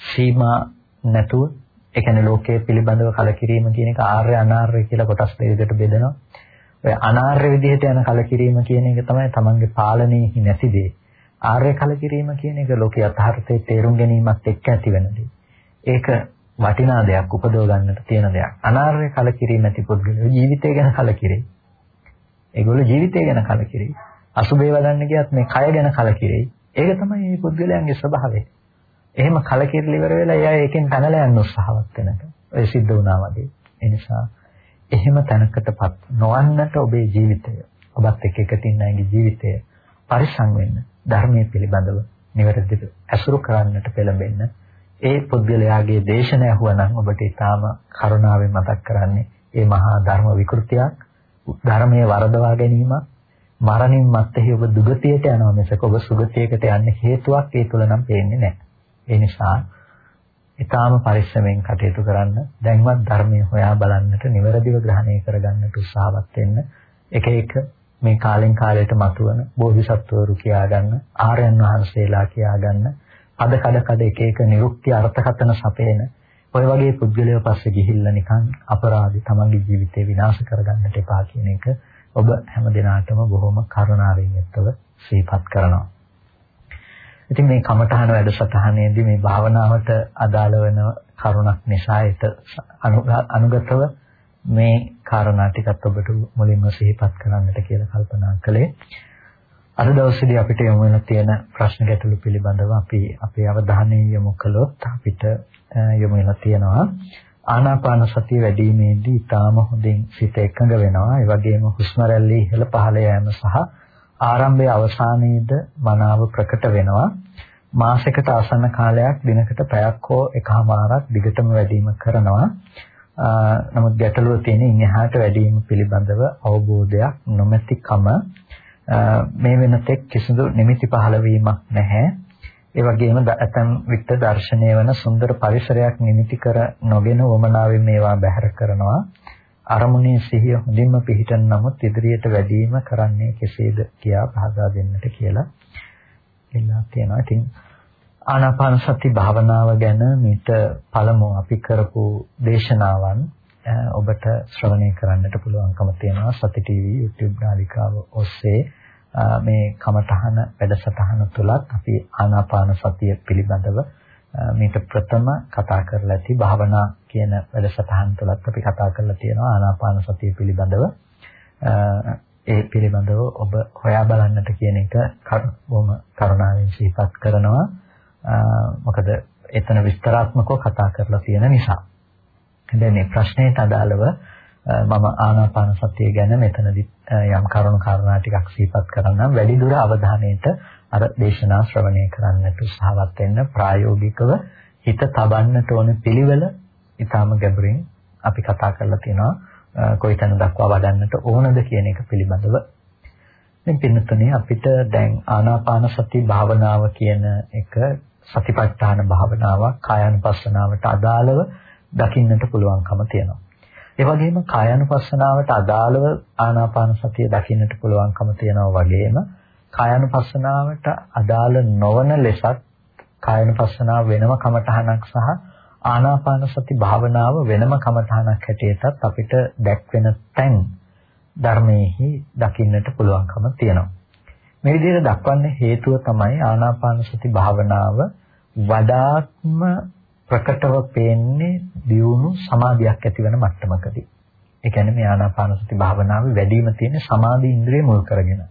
Speaker 1: සීමා නැතුව ඒ කියන්නේ ලෝකයේ පිළිබඳව කලකිරීම කියන එක ආර්ය අනාර්ය කියලා කොටස් දෙකකට බෙදෙනවා. ඔය අනාර්ය විදිහට යන කලකිරීම කියන එක තමයි තමන්ගේ පාලනයේ නැති දේ. ආර්ය කලකිරීම කියන එක ලෝකයේ යථාර්ථයේ තේරුම් ගැනීමත් එක්ක ඇති වෙන දේ. ඒක වටිනා දෙයක් උපදව ගන්නට තියෙන දෙයක්. අනාර්ය කලකිරීම ඇති පුද්ගලයෝ ජීවිතය ගැන කලකිරේ. ඒගොල්ලෝ ජීවිතය ගැන කලකිරේ. අසුබේ වඩන්න ගියත් මේ කය ගැන කලකිරේ. ඒක තමයි මේ පුද්ගලයන්ගේ ස්වභාවය. එහෙම කලකිරලි ඉවර වෙලා එයා ඒකෙන් පැනලා යන්න උත්සාහවත් වෙනක. ඔය සිද්ධ වුණා වගේ. ඒ නිසා එහෙම තැනකටපත් නොවන්නට ඔබේ ජීවිතය ඔබත් එක්ක එකට ඉන්න අයගේ ජීවිතය පරිසං වෙන්න ධර්මයේ පිළිබඳව නිවැරදිව ඇසුරු කරන්නට පෙළඹෙන්න ඒ පුද්ගලයාගේ දේශන ඇහුවනම් ඔබට ඊටාම කරුණාවෙන් මතක් කරන්නේ ඒ මහා ධර්ම විකෘතියක් ධර්මයේ වරදවා ගැනීමක් මරණින් මත්තේ ඔබ දුගතියට යනවා මිසක ඔබ සුගතියකට යන්න හේතුවක් ඒ තුල නම් පේන්නේ නැහැ. ඒ නිසා ඊටාම පරිස්සමෙන් කටයුතු කරන්න දැන්වත් ධර්මයේ හොයා බලන්නට නිවැරදිව ග්‍රහණය කරගන්නට උත්සාහවත් වෙන්න එක එක මේ කාලෙන් කාලයට මතුවන බෝධිසත්වවරු කියා ගන්න ආර්යයන් වහන්සේලා කියා ගන්න අද කඩ කඩ එක එක නිරුක්ති අර්ථකථන සපයන ඔය වගේ පුද්ගලයෝ පස්සේ ගිහිල්ලා නිකන් අපරාධි තමන්ගේ ජීවිතේ විනාශ කරගන්නට එපා කියන එක ඔබ හැම දිනාටම බොහොම කරුණාවෙන් යුක්තව සිහිපත් කරනවා. ඉතින් මේ කමඨහන වැඩසටහනේදී මේ භාවනාවට අදාළ වෙන කරුණක් නිසා ඒට අනුගතව මේ කාරණා ටිකත් ඔබට මුලින්ම සිහිපත් කරන්නට කියලා කල්පනා කළේ. අද දවසේදී අපිට යොමු වෙන තියෙන ප්‍රශ්න ගැටළු පිළිබඳව අපි අපේ අවධානය යොමු කළොත් අපිට යොමු වෙලා තියෙනවා ආනාපාන සතිය වැඩිීමේදී ඊටාම හොඳින් සිත එකඟ වෙනවා. ඒ වගේම හුස්ම රැල්ල ඉහළ පහළ යෑම සහ ආරම්භයේ අවසානයේද මනාව ප්‍රකට වෙනවා. මාසයකට ආසන්න කාලයක් දිනකට පැයක් හෝ එකමාරක් දිගටම වැඩිම කරනවා. නමුත් ගැටලුව තියෙන ඉන් එහාට වැඩිම පිළිබඳව අවබෝධයක් නොමැතිකම මේ වෙනතෙක් කිසිදු නිමිති පහළවීමක් නැහැ. ඒ වගේම ඇතම් විට දර්ශනය වන සුන්දර පරිසරයක් නිමිති කර නොගෙන වමනාවෙන් මේවා බැහැර කරනවා. අරමුණේ සිහිය හොඳින්ම පිහිටන නමුත් ඉදිරියට වැඩිම කරන්නේ කෙසේද කියා පහදා දෙන්නට කියලා ඉල්ලා තියෙනවා. ඉතින් ආනාපාන සති භාවනාව ගැන මීට පළමු අපි කරපු දේශනාවන් ඔබට ශ්‍රවණය කරන්නට පුළුවන්කම තියෙනවා සති ටීවී YouTube නාලිකාව ඔස්සේ මේ කමඨහන වැඩසටහන තුලත් අපි ආනාපාන සතිය පිළිබඳව මේක ප්‍රථම කතා කරලා ඇති භාවනා කියන වැඩසටහන් තුලත් අපි කතා කරලා තියෙනවා ආනාපාන සතිය පිළිබඳව. ඒ පිළිබඳව ඔබ හොයා බලන්නට කියන එක බොහොම කරුණාවෙන් සිහිපත් කරනවා. මොකද එතන විස්තරාත්මකව කතා කරලා තියෙන නිසා. දැන් මේ ප්‍රශ්නයට අදාළව මම ආනාපාන සතිය ගැන මෙතනදි යම් කරුණු කාරණා ටිකක් සිහිපත් කරන්නම් වැඩි දුර අවධානයට අර දේශනා ශ්‍රවණය කරන්නට උත්සාහවත් වෙන්න ප්‍රායෝගිකව හිත තබන්නට ඕන පිළිවෙල ඊටාම ගැඹුරින් අපි කතා කරලා තියෙනවා කොයිතන දක්වා වඩන්නට ඕනද කියන එක පිළිබඳව. දැන් පින්නතනේ අපිට දැන් ආනාපාන සති භාවනාව කියන එක සතිපට්ඨාන භාවනාවක් කායानुපස්සනාවට අදාළව දකින්නට පුළුවන්කම තියෙනවා. ඒ වගේම කායानुපස්සනාවට අදාළව ආනාපාන සතිය දකින්නට පුළුවන්කම තියෙනවා වගේම කායानुපස්සනාවට අදාළ නොවන ලෙසත් කායानुපස්සනාව වෙනම කමටහනක් සහ ආනාපාන සති භාවනාව වෙනම කමඨහනක් හැටියටත් අපිට දැක්වෙන තැන් ධර්මයේහි දකින්නට පුළුවන්කම තියෙනවා. මේ විදිහට දක්වන්න හේතුව තමයි ආනාපාන සති භාවනාව වඩාත්ම ප්‍රකටව පේන්නේ දියුණු සමාධියක් ඇතිවන මට්ටමකදී. ඒ කියන්නේ මේ ආනාපාන සති භාවනාවේ වැඩිම තියෙන සමාධි ඉන්ද්‍රිය මුල් කරගෙන.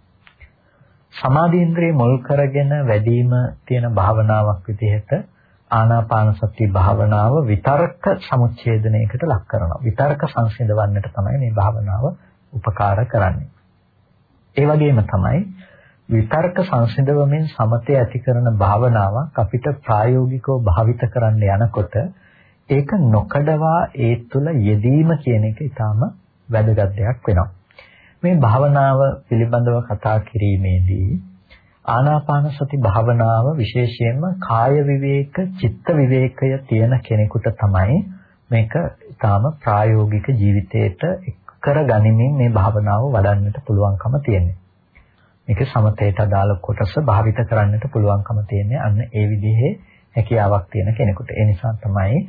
Speaker 1: සමාධි ඉන්ද්‍රිය මුල් කරගෙන වැඩිම තියෙන භාවනාවක් විදිහට ආනාපාන සති භාවනාව විතර්ක සමුච්ඡේදනයකට ලක් කරනවා. විතර්ක සංසිඳවන්නට තමයි මේ භාවනාව උපකාර කරන්නේ. ඒ වගේම තමයි විතර්ක සංසිඳවමින් සමතය ඇති කරන භාවනාවක් අපිට ප්‍රායෝගිකව භාවිත කරන්න යනකොට ඒක නොකඩවා ඒ තුල යෙදීම කියන එක ඊටාම වැදගත් දෙයක් වෙනවා. මේ භාවනාව පිළිබඳව කතා කිරීමේදී ආනාපාන සති භාවනාව විශේෂයෙන්ම කාය විවේක, චිත්ත විවේකය තියෙන කෙනෙකුට තමයි මේක ඊටාම ප්‍රායෝගික ජීවිතයට කරගනිමින් මේ භාවනාව වඩන්නට පුළුවන්කම තියෙන්නේ. මේක සමතේට අදාළ කොටස භාවිත කරන්නට පුළුවන්කම තියෙන්නේ අන්න ඒ විදිහේ හැකියාවක් තියෙන කෙනෙකුට. ඒ නිසා තමයි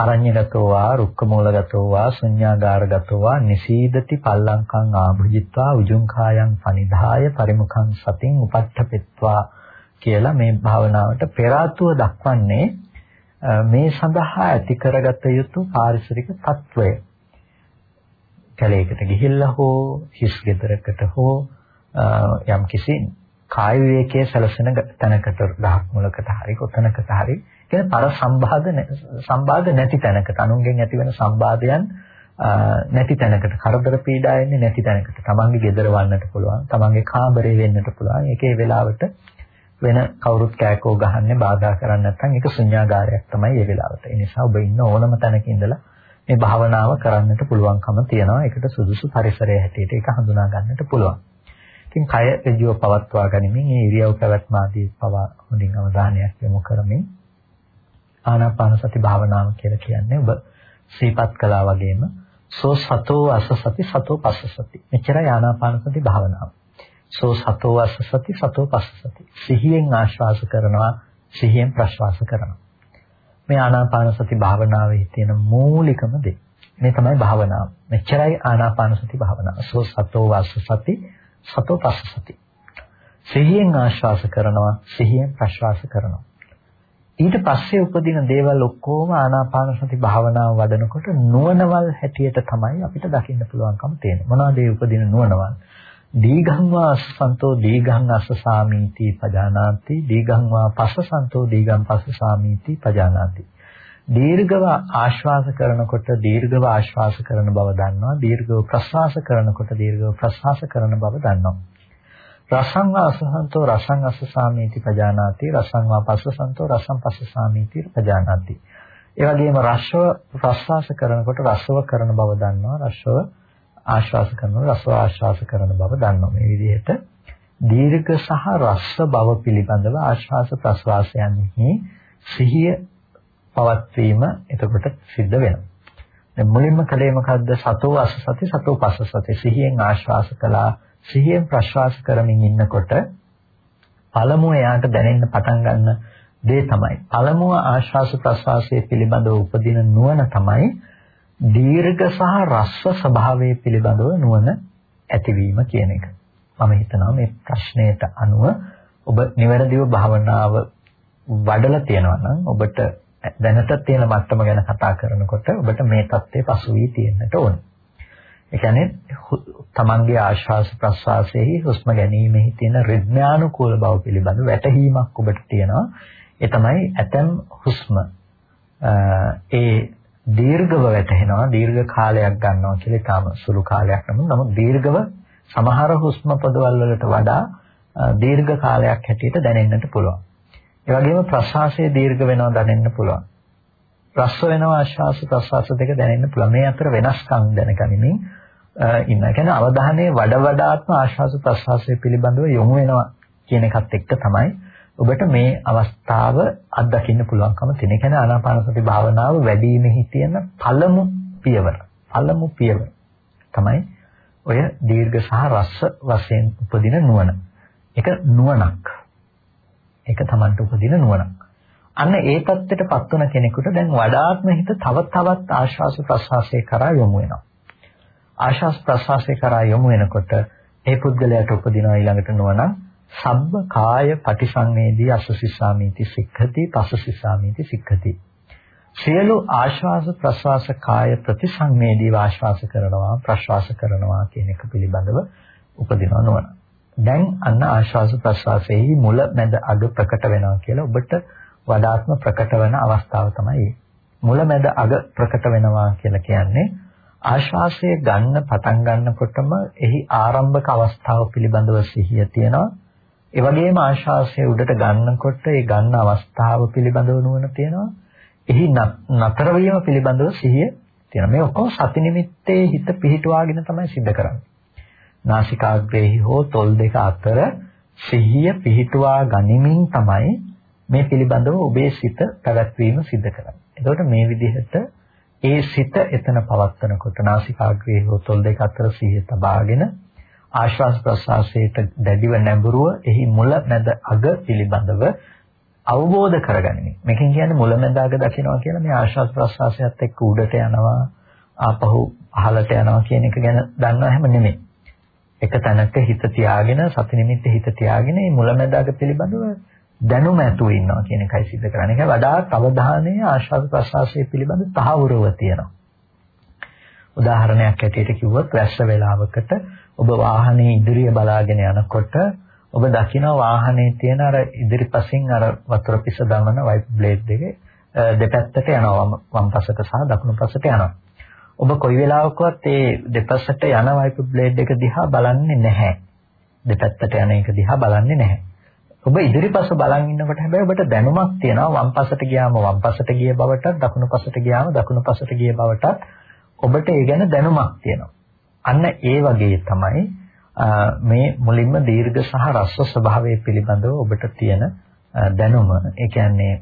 Speaker 1: අරඤ්‍යගතෝ වා රුක්කමූලගතෝ වා ශුඤ්ඤාගාරගතෝ වා නිසීදති පල්ලංකං ආභුජිත්වා උජුං කායං පනිදාය පරිමුඛං සතින් උපට්ඨපෙත්වා කියලා මේ භාවනාවට පෙරාතුව දක්වන්නේ මේ සඳහා ඇති කරගත යුතු පාරිසරික తত্ত্বය. කැලේකට ගිහිල්ලා හෝ හිස් ගෙදරකට හෝ යම්කිසි කාය විවේකයේ සැලසෙන තැනකට දහක් මුලකට හරි කොතනකට හරි කියන පර සම්බාධ සම්බාධ නැති තැනකට අනුන්ගෙන් ඇතිවන සම්බාධයන් නැති තැනකට කරදර පීඩා එන්නේ නැති තැනකට තමන්ගේ ගෙදර වන්නට පුළුවන් තමන්ගේ කාමරේ වෙන්නට පුළුවන් ඒකේ වෙලාවට වෙන කවුරුත් කෑකෝ ගහන්නේ බාධා කරන්නේ නැත්නම් ඒක ශුන්‍යාගාරයක් තමයි ඒ වෙලාවට. ඒ නිසා ඔබ ඉන්න ඕනම තැනක ඉඳලා මේ භාවනාව කරන්නට පුළුවන්කම තියෙනවා. ඒකට සුදුසු පරිසරය හැටියට ඒක හඳුනා ගන්නට පුළුවන්. ඉතින් කය ඍජුව පවත්වා ගනිමින් මේ ඉරියව් පැවැත්ම ආදී පවා හොඳින් අවධානයක් යොමු කරමින් ආනාපාන සති භාවනාව කියලා කියන්නේ ඔබ සීපත් කළා වගේම සෝ සතෝ අස සති සතෝ පස්ස සති. මෙච්චරයි ආනාපාන සති භාවනාව. සෝ සතෝ වස්ස සති සතෝ පස්ස සති. සිහියෙන් ආශ්වාස කරනවා සිහියෙන් ප්‍රශ්වාස කරනවා. මේ ආනාපාන සති භාවනාවේ තියෙන මූලිකම දේ. මේ තමයි භාවනාව. මෙච්චරයි ආනාපාන සති භාවනාව. සෝ සතෝ වස්ස සති සතෝ පස්ස සති. සිහියෙන් ආශ්වාස කරනවා සිහියෙන් ප්‍රශ්වාස කරනවා. ඊට පස්සේ උපදින දේවල් ඔක්කොම ආනාපාන සති භාවනාව වඩනකොට නුවණවල් හැටියට තමයි අපිට දකින්න පුළුවන්කම තියෙන්නේ. මොනවද ඒ උපදින නුවණවල්? දීඝං වා අස්සසන්තෝ දීඝං අස්සසාමීති පජානාති දීඝං වා පස්සසන්තෝ දීඝං පස්සසාමීති පජානාති දීර්ඝව ආශ්වාස කරනකොට දීර්ඝව ආශ්වාස කරන බව දන්නවා දීර්ඝව ප්‍රශ්වාස කරනකොට දීර්ඝව ප්‍රශ්වාස කරන බව දන්නවා රසං වා අස්සසන්තෝ රසං අස්සසාමීති පජානාති රසං වා පස්සසන්තෝ රසං පස්සසාමීති පජානාති ඒ වගේම රසව ප්‍රශ්වාස කරනකොට රසව කරන බව දන්නවා රසව ආශ්වාස කරනවා රස ආශ්වාස කරන බව දන්නවා. මේ විදිහට දීර්ඝ සහ රස්ස බව පිළිබඳව ආශ්වාස ප්‍රශ්වාසයන්හි සිහිය පවත්වීම එතකොට සිද්ධ වෙනවා. දැන් මුලින්ම කලේ මොකද්ද? සතෝ අසසති සතෝ පස්සසති. සිහියෙන් ආශ්වාස කළා. සිහියෙන් ප්‍රශ්වාස කරමින් ඉන්නකොට පළමුව එයාට දැනෙන්න පටන් ගන්න දේ තමයි. පළමුව ආශ්වාස ප්‍රශ්වාසයේ පිළිබඳව උපදින නුවණ තමයි දීර්ඝ සහ රස්ව ස්වභාවය පිළිබඳව නුවණ ඇතිවීම කියන එක. මම හිතනවා මේ ප්‍රශ්නයට අනුව ඔබ නිවැරදිව භාවනාව වඩලා තියෙනවා නම් ඔබට දැනට තියෙන මට්ටම ගැන කතා කරනකොට ඔබට මේ தත්ත්වය පසු වී තියෙන්නට ඕන. ඒ කියන්නේ තමන්ගේ ආශ්වාස ප්‍රශ්වාසයේ හුස්ම ගැනීමෙහි තියෙන රිද්මයානුකූල බව පිළිබඳ වැටහීමක් ඔබට තියෙනවා. ඒ තමයි ඇතම් හුස්ම ඒ දීර්ඝව වැටෙනවා දීර්ඝ කාලයක් ගන්නවා කියලා තාම සුළු කාලයක් නෙමෙයි නමුත් දීර්ඝව සමහර හුස්ම පොදවල් වලට වඩා දීර්ඝ කාලයක් හැටියට දැනෙන්නට පුළුවන්. ඒ වගේම ප්‍රශ්වාසයේ දීර්ඝ වෙනවා දැනෙන්න පුළුවන්. රස්ව වෙනවා ආශ්වාස ප්‍රශ්වාස දෙක දැනෙන්න පුළුවන්. මේ අතර වෙනස්කම් දැනගනිමින් ඉන්න. ඒ කියන්නේ අවධානයේ වඩ වඩාත්ම ආශ්වාස ප්‍රශ්වාසය පිළිබඳව යොමු වෙනවා කියන එකත් එක්ක තමයි ඔබට මේ අවස්ථාව අත්දකින්න පුළුවන්කම තියෙන. ඒ කියන්නේ ආනාපානසති භාවනාව වැඩිමෙහි තියෙන පළමු පියවර. පළමු පියවර තමයි ඔය දීර්ඝ සහ රස්ස වශයෙන් උපදින නුවණ. ඒක නුවණක්. ඒක Tamanට උපදින නුවණක්. අන්න ඒ தත්ත්වයටපත් වන කෙනෙකුට දැන් වඩාත්ම හිත තව තවත් ආශ්වාස ප්‍රශ්වාසයේ කරා යොමු වෙනවා. ආශ්වාස ප්‍රශ්වාසයේ කරා යොමු වෙනකොට ඒ පුද්ගලයාට උපදින ඊළඟට නුවණ සබ්බ කාය පටිසංවේදී අසසිසාමීති සික්ඛති පසසිසාමීති සික්ඛති සියලු ආශ්වාස ප්‍රශ්වාස කාය ප්‍රතිසංවේදී ආශ්වාස කරනවා ප්‍රශ්වාස කරනවා කියන එක පිළිබඳව උපදිනව නොවන. දැන් අන්න ආශ්වාස ප්‍රශ්වාසයේ මුල මැද අග ප්‍රකට වෙනවා කියලා ඔබට වඩාත්ම ප්‍රකට වෙන අවස්ථාව තමයි මුල මැද අග ප්‍රකට වෙනවා කියලා කියන්නේ ආශ්වාසය ගන්න පටන් ගන්නකොටම එහි ආරම්භක අවස්ථාව පිළිබඳව සිහිය තියෙනවා ඒ වගේම ආශ්වාසය උඩට ගන්නකොට ඒ ගන්න අවස්ථාව පිළිබඳව නුවණ තියෙනවා. එහි නතර වීම පිළිබඳව සිහිය තියෙනවා. මේ ඔක්කොම සති නිමිත්තේ හිත පිහිටුවාගෙන තමයි සිද්ධ කරන්නේ. නාසිකාග්‍රේහි හෝ තොල් දෙක අතර සිහිය පිහිටුවා ගනිමින් තමයි මේ පිළිබඳව ඔබේ සිත පැවැත්වීම සිද්ධ කරන්නේ. එතකොට මේ විදිහට ඒ සිත එතන පවත්වනකොට නාසිකාග්‍රේහි හෝ තොල් දෙක අතර සිහිය තබාගෙන ආශ්වාස ප්‍රශ්වාසයට දැඩිව නැඹුරුව එහි මුල මැද අග පිළිබඳව අවබෝධ කරගනිමින් මේකෙන් කියන්නේ මුල මැද අග දකිනවා කියලා මේ ආශ්වාස ප්‍රශ්වාසයත් එක්ක උඩට යනවා ආපහු පහළට යනවා කියන එක ගැන දන්නව හැම නෙමෙයි. එක තැනක හිත තියාගෙන සති නිමිත්ත හිත තියාගෙන මේ මුල මැද අග පිළිබඳව දැනුම ඇතුව ඉන්නවා කියන එකයි සිද්ධ කරන්නේ. ඒක වඩාත් අවධානය ආශ්වාස ප්‍රශ්වාසයේ පිළිබඳ තහවුරුව තියෙනවා. උදාහරණයක් ඇටියට කිව්වොත් වැස්ස වේලාවකට ඔබ වාහනේ ඉදිරිය බලාගෙන යනකොට ඔබ දකින වාහනේ තියෙන අර ඉදිරිපසින් අර වතුර පිස දමන වයිප් බ්ලේඩ් දෙකේ දෙපැත්තට යනවා වම් පසට සහ දකුණු පසට යනවා. ඔබ කොයි වෙලාවකවත් ඒ දෙපසට යන වයිප් බ්ලේඩ් එක දිහා බලන්නේ නැහැ. දෙපැත්තට යන එක දිහා බලන්නේ නැහැ. ඔබ ඉදිරිපස බලන් ඉන්නකොට හැබැයි ඔබට දැනුමක් තියෙනවා. වම් පසට ගියාම වම් පසට ගිය බවටත් දකුණු පසට ගියාම දකුණු පසට ගිය බවටත් ඔබට ඒ ගැන දැනුමක් තියෙනවා. අන්න ඒ වගේ තමයි මේ මුලින්ම දීර්ඝ සහ රස්ව ස්වභාවය පිළිබඳව ඔබට තියෙන දැනුම. ඒ කියන්නේ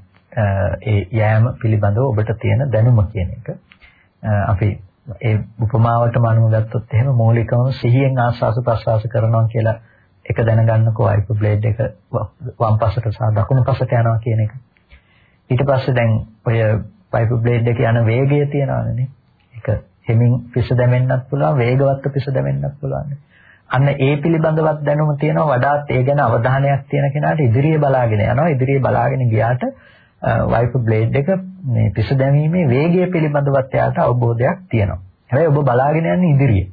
Speaker 1: ඒ යෑම පිළිබඳව ඔබට තියෙන දැනුම කියන එක. අපි ඒ උපමාවටම අනුගත්තොත් එහෙම මූලිකවම සිහියෙන් ආස්වාස ප්‍රසවාස කරනවා කියලා එක දැනගන්නකෝ වයිප් බ්ලේඩ් එක වම් පසට සහ දකුණු පසට යනවා කියන එක. ඊට පස්සේ දැන් ඔය වයිප් බ්ලේඩ් එක යන වේගය තියනවානේ. ඒක හිමින් පිස දැමෙන්නත් පුළුවන් වේගවත්ව පිස දැමෙන්නත් පුළුවන්. අන්න ඒ පිළිබඳවත් දැනුම තියෙනවා වඩාත් ඒ ගැන අවධානයක් තියෙන කෙනාට ඉදිරිය බලාගෙන යනවා. ඉදිරිය බලාගෙන ගියාට වයිප් බ්ලේඩ් එක මේ පිස දැමීමේ වේගය පිළිබඳවත් එයාට අවබෝධයක් තියෙනවා. හැබැයි ඔබ බලාගෙන යන්නේ ඉදිරිය.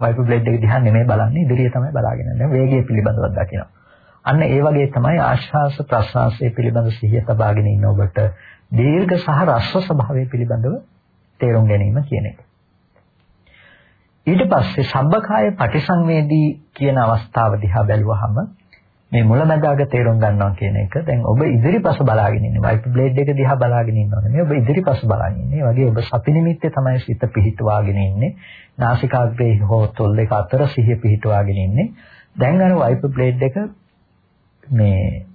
Speaker 1: වයිප් බ්ලේඩ් එක දිහා නෙමෙයි බලන්නේ ඉදිරිය තමයි බලාගෙන යන්නේ. වේගය පිළිබඳව දකිනවා. අන්න ඒ වගේ තමයි ආශ්වාස ප්‍රශ්වාසයේ පිළිබඳ සිහිය තබාගෙන ඉන්න ඔබට දීර්ඝ සහ රස්ව ස්වභාවය පිළිබඳව තේරුම් ගැනීම කියන එක. ඊට පස්සේ සබ්බකාය පටිසංවේදී කියන අවස්ථාව දිහා බැලුවහම මේ මුලැමැදාග තේරුම් ගන්නවා කියන එක. දැන් ඔබ ඉදිරිපස බලාගෙන ඉන්නේ. වයිප් බ්ලේඩ් එක දිහා බලාගෙන ඉන්නව නෙමෙයි ඔබ ඉදිරිපස බලාගෙන ඉන්නේ. වගේ ඔබ සති නිමිත්තේ තමයි සිත පිහිටුවාගෙන ඉන්නේ. නාසිකාග්‍රේ හෝ තොල් දෙක අතර සිහිය පිහිටුවාගෙන ඉන්නේ. දැන් අර වයිප් බ්ලේඩ් එක මේ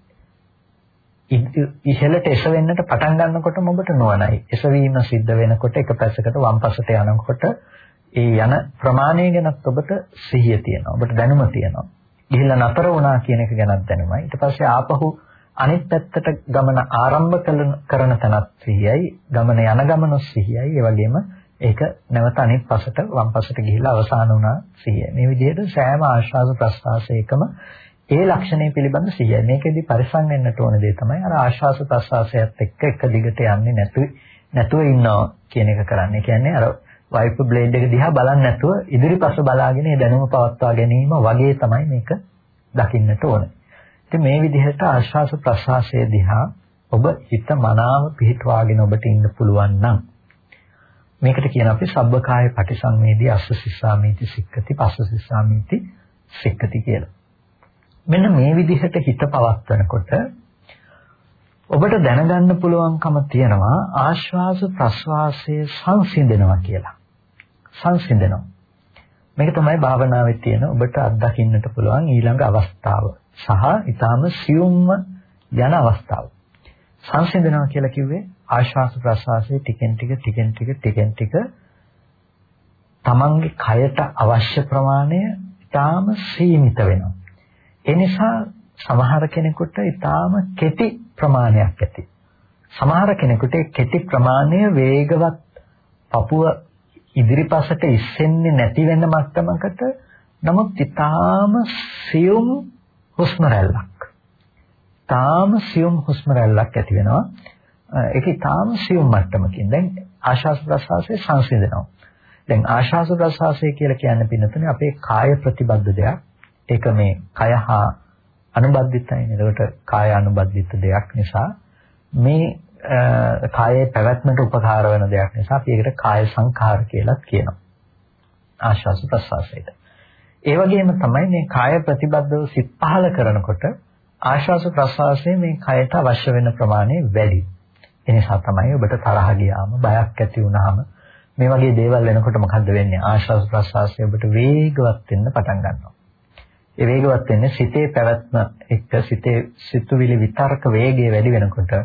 Speaker 1: ඉහළට එස වෙන්නට පටන් ගන්නකොටම ඔබට නොවනයි. එසවීම සිද්ධ වෙනකොට එක පැසකට වම් පසට යනකොට ඒ යන ප්‍රමාණය ගැනත් ඔබට සිහිය තියෙනවා. ඔබට දැනුම තියෙනවා. ගිහිල්ලා නතර වුණා කියන එක ගැනත් දැනුමයි. ඊට පස්සේ ආපහු අනිත් පැත්තට ගමන ආරම්භ කරන තැනත් සිහියයි, ගමන යන ගමන සිහියයි. ඒ වගේම ඒක නැවත අනිත් පසට වම් පසට ගිහිල්ලා අවසාන වුණා සිහිය. මේ විදිහට සෑම ආශ්වාස ප්‍රශ්වාසයකම ඒ ලක්ෂණය පිළිබඳ සිහිය. මේකෙදි පරිසම් වෙන්නට ඕන දේ තමයි අර ආශ්වාස ප්‍රශ්වාසයත් එක්ක එක දිගට යන්නේ නැතුව නැතුව ඉන්නවා කියන එක කරන්නේ. කියන්නේ අර වයිප් බ්ලේඩ් එක දිහා බලන්නේ නැතුව ඉදිරිපස බලාගෙන ඒ දැනුම පවත්වා ගැනීම වගේ තමයි මේක දකින්නට ඕනේ. ඉතින් මේ විදිහට ආශ්වාස ප්‍රශ්වාසයේ දිහා ඔබ හිත මනාව පිහිටවාගෙන ඔබට ඉන්න පුළුවන් නම් මේකට කියන අපි සබ්බකාය පටිසංවේදී අස්ස සිස්සාමීති සික්කති පස්ස සිස්සාමීති සික්කති කියලා. මෙන්න මේ විදිහට හිත පවත්වනකොට ඔබට දැනගන්න පුළුවන්කම තියෙනවා ආශ්වාස ප්‍රශ්වාසයේ සංසිඳනවා කියලා. සංසිඳනවා. මේක තමයි භාවනාවේ තියෙන ඔබට අත්දකින්නට පුළුවන් ඊළඟ අවස්ථාව සහ ඊටාම සියුම්ම යන අවස්ථාව. සංසිඳනවා කියලා කිව්වේ ආශ්වාස ප්‍රශ්වාසයේ ටිකෙන් ටික ටිකෙන් ටික ටිකෙන් ටික තමන්ගේ කයට අවශ්‍ය ප්‍රමාණය ඊටාම සීමිත වෙනවා. ඒ නිසා සමහර කෙනෙකුට ඊටාම කෙටි ප්‍රමාණයක් ඇති. සමහර කෙනෙකුට කෙටි ප්‍රමාණය වේගවත් පපුව ඉදිරිපසට ඉස්සෙන්නේ නැති වෙන මට්ටමකට නමුත් ඊටාම සියුම් හුස්ම රැල්ලක්. ඊටාම සියුම් හුස්ම රැල්ලක් ඇති වෙනවා. ඒක ඊටාම සියුම් මට්ටමකින්. දැන් ආශාස ප්‍රසවාසයේ සංසිඳනවා. දැන් ආශාස ප්‍රසවාසය කියලා කියන්නේ පින්නතුනේ අපේ කාය ප්‍රතිබද්ධ දෙයක්. ඒක මේ කය හා අනුබද්ධිතයි. එතකොට කාය අනුබද්ධිත දෙයක් නිසා මේ කායේ පැවැත්මට උපකාර වෙන දෙයක් නිසා අපි ඒකට කාය සංඛාර කියලාත් කියනවා. ආශ්වාස ප්‍රශ්වාසයට. ඒ වගේම තමයි මේ කාය ප්‍රතිබද්ධව සිත් පහල කරනකොට ආශ්වාස ප්‍රශ්වාසයේ මේ කයට අවශ්‍ය වෙන ප්‍රමාණය වැඩි. ඒ නිසා තමයි ඔබට තරහ ගියාම බයක් ඇති වුනහම මේ වගේ දේවල් වෙනකොට මොකද්ද වෙන්නේ? ආශ්වාස ප්‍රශ්වාසය ඔබට වේගවත් වෙන්න පටන් ගන්නවා. ඒ වේගවත් වෙන්නේ සිතේ පැවැත්ම එක්ක සිතේ සිතුවිලි විතරක වේගය වැඩි වෙනකොට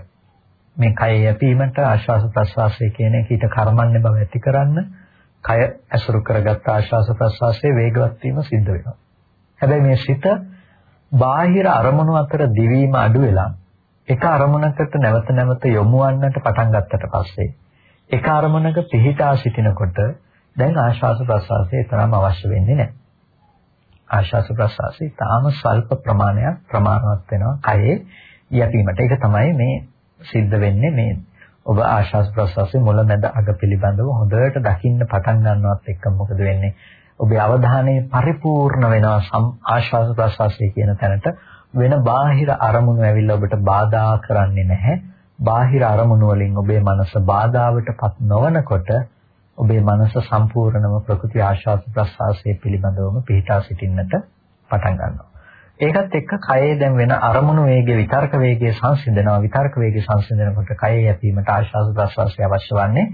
Speaker 1: මේ කය යැපීමට ආශ්වාස ප්‍රශ්වාසය කියන එක ඊට කර්මන්නේ බව ඇති කරන්න කය ඇසුරු කරගත් ආශ්වාස ප්‍රශ්වාසයේ වේගවත් වීම සිද්ධ වෙනවා. හැබැයි මේ සිත බාහිර අරමුණු අතර දිවීම අඩු වෙලා එක අරමුණකට නැවත නැවත යොමු වන්නට පටන් ගත්තට පස්සේ එක අරමුණක පිහිටා සිටිනකොට දැන් ආශ්වාස ප්‍රශ්වාසයේ තරම් අවශ්‍ය වෙන්නේ නැහැ. ආශ්වාස ප්‍රශ්වාසයේ තාම ස්වල්ප ප්‍රමාණයක් ප්‍රමාණවත් වෙනවා කයේ යැපීමට. ඒක තමයි මේ සිද්ධ වෙන්නේ මේ ඔබ ආශ්වාස ප්‍රශ්වාසයේ මුල මැද අග පිළිබඳව හොඳට දකින්න පටන් ගන්නවත් එක්ක මොකද වෙන්නේ? ඔබේ අවධානය පරිපූර්ණ වෙනවා ආශ්වාස ප්‍රශ්වාසයේ කියන තැනට වෙන බාහිර අරමුණු ඇවිල්ලා ඔබට බාධා කරන්නේ නැහැ. බාහිර අරමුණු වලින් ඔබේ මනස බාධාවටපත් නොවනකොට ඔබේ මනස සම්පූර්ණම ප්‍රකෘති ආශාස ප්‍රසආසයේ පිළිබඳවම පිහිටා සිටින්නට පටන් ගන්නවා. ඒකත් එක්ක කයේ දැන් වෙන අරමුණු වේගය විතර්ක වේගය සංසිඳනවා විතර්ක වේගය සංසිඳනකොට කයේ යැපීමට ආශාස ප්‍රසආසය අවශ්‍ය වන්නේ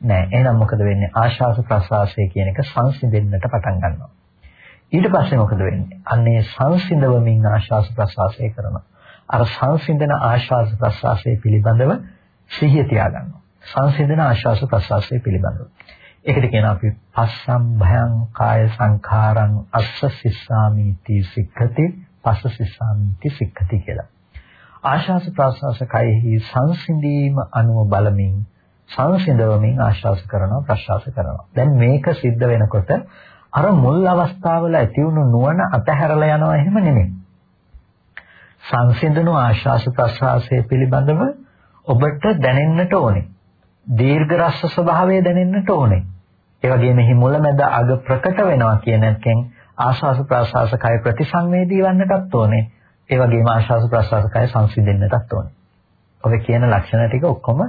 Speaker 1: නැහැ. එහෙනම් මොකද වෙන්නේ? ආශාස ප්‍රසආසය කියන එක සංසිඳෙන්නට පටන් ගන්නවා. ඊට පස්සේ මොකද වෙන්නේ? අන්නේ සංසිඳවමින් ආශ්වාස ප්‍රශ්වාසය කරනවා. අර සංසිඳන ආශ්වාස ප්‍රශ්වාසය පිළිබඳව සිහිය තියාගන්නවා. සංසිඳන ආශ්වාස ප්‍රශ්වාසය පිළිබඳව. ඒකට කියනවා අපි පස්සම් භයං කාය සංඛාරං අස්ස සිස්සාමිති සික්ඛති පස්ස සිස්සාමිති සික්ඛති කියලා. ආශ්වාස ප්‍රශ්වාස කයෙහි සංසිඳීම අනුව බලමින් සංසිඳවමින් ආශ්වාස කරනවා ප්‍රශ්වාස කරනවා. දැන් මේක සිද්ධ වෙනකොට අර මුල් අවස්ථාවල ඇති වුණු නුවණ අතහැරලා යනවා එහෙම නෙමෙයි. සංසිඳුණු ආශ්වාස ප්‍රශ්වාසය පිළිබඳව ඔබට දැනෙන්නට ඕනේ. දීර්ඝ රස ස්වභාවය දැනෙන්නට ඕනේ. ඒ වගේම මෙහි මුලැමැද අග ප්‍රකට වෙනවා කියන එකෙන් ආශ්වාස ප්‍රශ්වාස කය ප්‍රතිසංවේදී වන්නටත් ඕනේ. ඒ වගේම ආශ්වාස ප්‍රශ්වාස කය සංසිඳෙන්නටත් ඕනේ. ඔබ කියන ලක්ෂණ ටික ඔක්කොම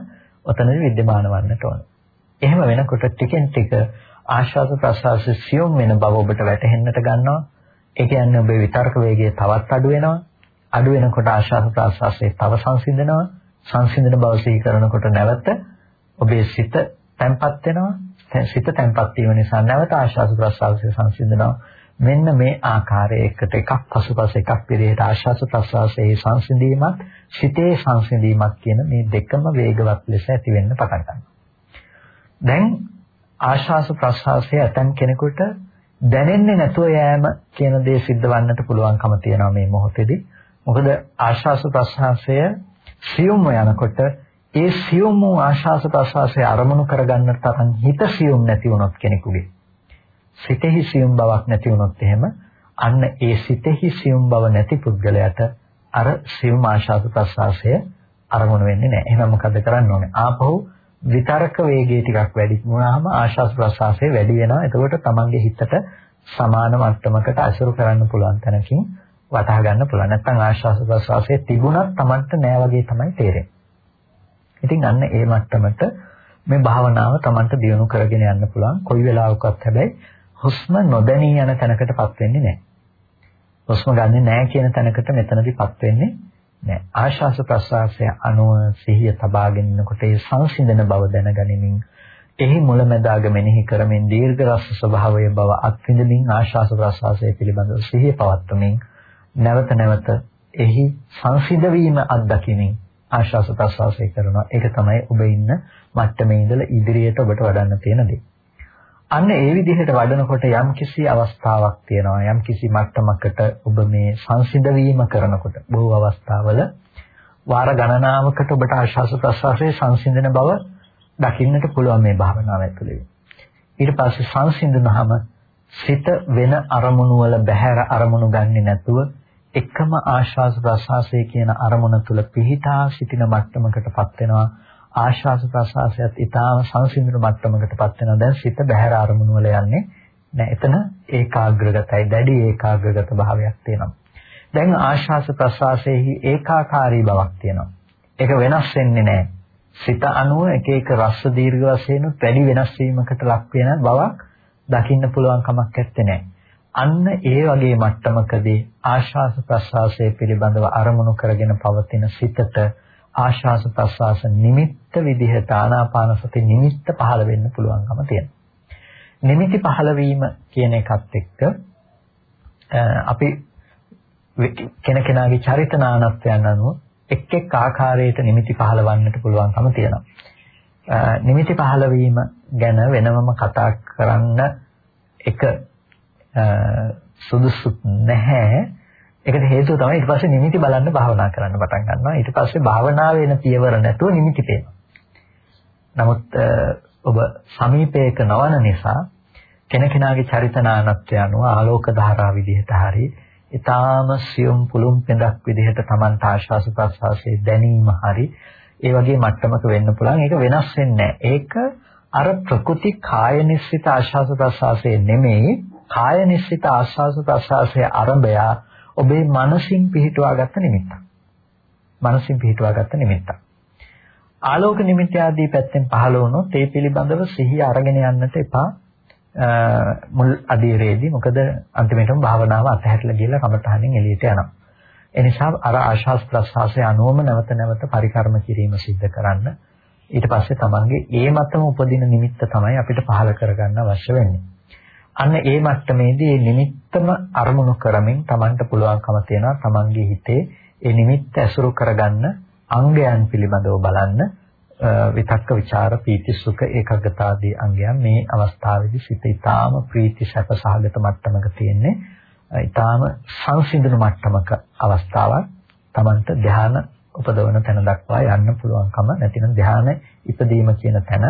Speaker 1: ඔතනදී विद्यमान වන්නට ඕනේ. එහෙම වෙනකොට ටිකෙන් ටික ආශ්වාස ප්‍රශ්වාසයේ සියුම් වෙන බව ඔබට වැටහෙන්නට ගන්නවා. ඒ කියන්නේ ඔබේ විතර්ක වේගය තවත් අඩු වෙනවා. අඩු වෙනකොට ආශ්වාස ප්‍රශ්වාසයේ තව සංසිඳනවා. සංසිඳන බව සිහි කරනකොට නැවත ඔබේ සිත තැම්පත් වෙනවා. සිත තැම්පත් වීම නිසා නැවත ආශ්වාස ප්‍රශ්වාසයේ සංසිඳනවා. මෙන්න මේ ආකාරයේ එකට එකක් පසුපස එකක් විදිහට ආශ්වාස ප්‍රශ්වාසයේ සංසිඳීමත් සිතේ සංසිඳීමත් කියන මේ දෙකම වේගවත් ලෙස ඇති වෙන්න පටන් ගන්නවා. දැන් ආශාස ප්‍රසආසය ඇතන් කෙනෙකුට දැනෙන්නේ නැතුව යෑම කියන දේ සිද්ධ වන්නට පුළුවන්කම තියෙනවා මේ මොහොතේදී. මොකද ආශාස ප්‍රසආසය සියුම්ව යනකොට ඒ සියුම් වූ ආශාස ප්‍රසආසය අරමුණු කරගන්න තරම් හිත සියුම් නැති වුණොත් කෙනෙකුගේ සිතෙහි සියුම් බවක් නැති වුණොත් එහෙම අන්න ඒ සිතෙහි සියුම් බව නැති පුද්ගලයාට අර සියුම් ආශාස ප්‍රසආසය අරමුණු වෙන්නේ නැහැ. එහෙනම් මොකද කරන්න ඕනේ? ආපහු විතරක වේගය ටිකක් වැඩි වුණාම ආශාස ප්‍රසආසය වැඩි වෙනවා. එතකොට තමන්ගේ හිතට සමාන මට්ටමකට අසුරු කරන්න පුළුවන් තැනකින් වටහා ගන්න පුළුවන්. නැත්නම් ආශාස ප්‍රසආසය තිබුණත් තමන්ට නෑ වගේ තමයි තේරෙන්නේ. ඉතින් අන්න ඒ මට්ටමට මේ භාවනාව තමන්ට දියුණු කරගෙන යන්න පුළුවන්. කොයි වෙලාවකවත් හැබැයි හුස්ම නොදැනී යන තැනකටපත් වෙන්නේ නැහැ. හුස්ම ගන්නෙ නැහැ කියන තැනකට මෙතනදීපත් වෙන්නේ නෑ ආශාස ප්‍රසආසය අනුව සිහිය තබාගෙන ඉන්නකොට ඒ සංසිඳන බව දැනගනිමින් එහි මුලැමැදාග මෙනෙහි කරමින් දීර්ඝ රස ස්වභාවය බව අත්විඳමින් ආශාස ප්‍රසආසය පිළිබඳව සිහිය පවත්වමින් නැවත නැවත එහි සංසිඳ වීම අත්දකිමින් ආශාස ප්‍රසආසය කරනවා. ඒක තමයි ඔබ ඉන්න මට්ටමේ ඉඳලා ඉදිරියට ඔබට වඩන්න තියෙන දේ. අන්න ඒ විදිහට වඩනකොට යම් කිසි අවස්ථාවක් තියෙනවා යම් කිසි මට්ටමකට ඔබ මේ සංසිඳ වීම කරනකොට බොහෝ අවස්ථාවල වාර ගණනාවකට ඔබට ආශාස ප්‍රසවාසයේ සංසිඳන බව දකින්නට පුළුවන් මේ භාවනාව ඇතුළේ. ඊට පස්සේ සංසිඳනහම සිත වෙන අරමුණු වල බැහැර අරමුණු ගන්නේ නැතුව එකම ආශාස ප්‍රසවාසයේ කියන අරමුණ තුල පිහිටා සිටින මට්ටමකටපත් වෙනවා. ආශ්වාස ප්‍රශ්වාසයත් ඊටාම සංසිඳන මට්ටමකටපත් වෙනවා. දැන් සිත බහැර අරමුණු වල යන්නේ නෑ. එතන ඒකාග්‍රගතයි, දැඩි ඒකාග්‍රගත භාවයක් තියෙනවා. දැන් ආශ්වාස ප්‍රශ්වාසයේහි ඒකාකාරී බවක් තියෙනවා. ඒක වෙනස් වෙන්නේ නෑ. සිත අනුව එක එක රස දීර්ඝ වශයෙන් වැඩි වෙනස් වීමකට ලක් වෙන බවක් දකින්න පුළුවන් කමක් නැත්තේ. අන්න ඒ වගේ මට්ටමකදී ආශ්වාස ප්‍රශ්වාසයේ පිළිබඳව අරමුණු කරගෙන පවතින සිතට ආශාස ප්‍රස්වාස නිමිත්ත විදිහට ආනාපාන සති නිමිත්ත පහළ වෙන්න පුළුවන්කම තියෙනවා. නිමිති පහළ වීම කියන එකත් එක්ක අපි කෙනකෙනාගේ චරිත නානත්වයන් අනුව එක් එක් ආකාරයට නිමිති පහළවන්නට පුළුවන්කම තියෙනවා. නිමිති පහළ වීම ගැන වෙනමම කතා කරන්න එක සුදුසු නැහැ. ඒකට හේතුව තමයි ඊට පස්සේ නිමිති බලන්න භාවනා කරන්න පටන් ගන්නවා. ඊට පස්සේ භාවනා වෙන පියවර නැතුව නිමිති පේනවා. නමුත් ඔබ සමීපයක නොවන නිසා කෙනකෙනාගේ චරිතනානත්වය අනුව ආලෝක ධාරා විදිහට හරි ඊටාම සියුම් පුළුම් පෙඳක් විදිහට Taman ආශාස ප්‍රසවාසයේ දැනීම හරි ඒ වගේ මට්ටමක වෙන්න පුළුවන්. ඒක වෙනස් වෙන්නේ ඒක අර ප්‍රකෘති කාය නිස්සිත ආශාස ප්‍රසවාසයේ නෙමෙයි කාය නිස්සිත ආශාස ප්‍රසවාසයේ ආරම්භය ඔබේ මනසින් පිහිටුවාගත්ත නිමිත්තක්. මනසින් පිහිටුවාගත්ත නිමිත්තක්. ආලෝක නිමිති ආදී පැත්තෙන් පහළ වුණොත් ඒ පිළිබඳව සිහිය අරගෙන යන්නට එපා. මුල් අධීරයේදී මොකද අන්තිමටම භාවනාව අතහැරලා ගිහලා කමතහනින් එළියට යනවා. ඒ නිසා අර ආශාස් ප්‍රසආසය අනුවම නැවත නැවත පරිකර්ම කිරීම සිද්ධ කරන්න. ඊට පස්සේ තමන්ගේ ඒ මතම උපදින නිමිත්ත තමයි අපිට පහළ කරගන්න අවශ්‍ය වෙන්නේ. අන්න ඒ මට්ටමේදී මේ නිමිත්තම අරමුණු කරමින් තමන්ට පුළුවන්කම තියෙනවා තමන්ගේ හිතේ ඒ නිමිත්ත ඇසුරු කරගන්න අංගයන් පිළිබඳව බලන්න විතක්ක ਵਿਚාර පීති සුඛ ඒකග්ගතාදී අංගයන් මේ අවස්ථාවේදී සිත ඊටාම ප්‍රීති සැප සහගත මට්ටමක තියෙන්නේ. ඊටාම සංසිඳුණු මට්ටමක අවස්ථාවක් තමන්ට ධ්‍යාන උපදවන තැන දක්වා යන්න පුළුවන්කම නැතිනම් ධ්‍යාන ඉපදීම කියන තැන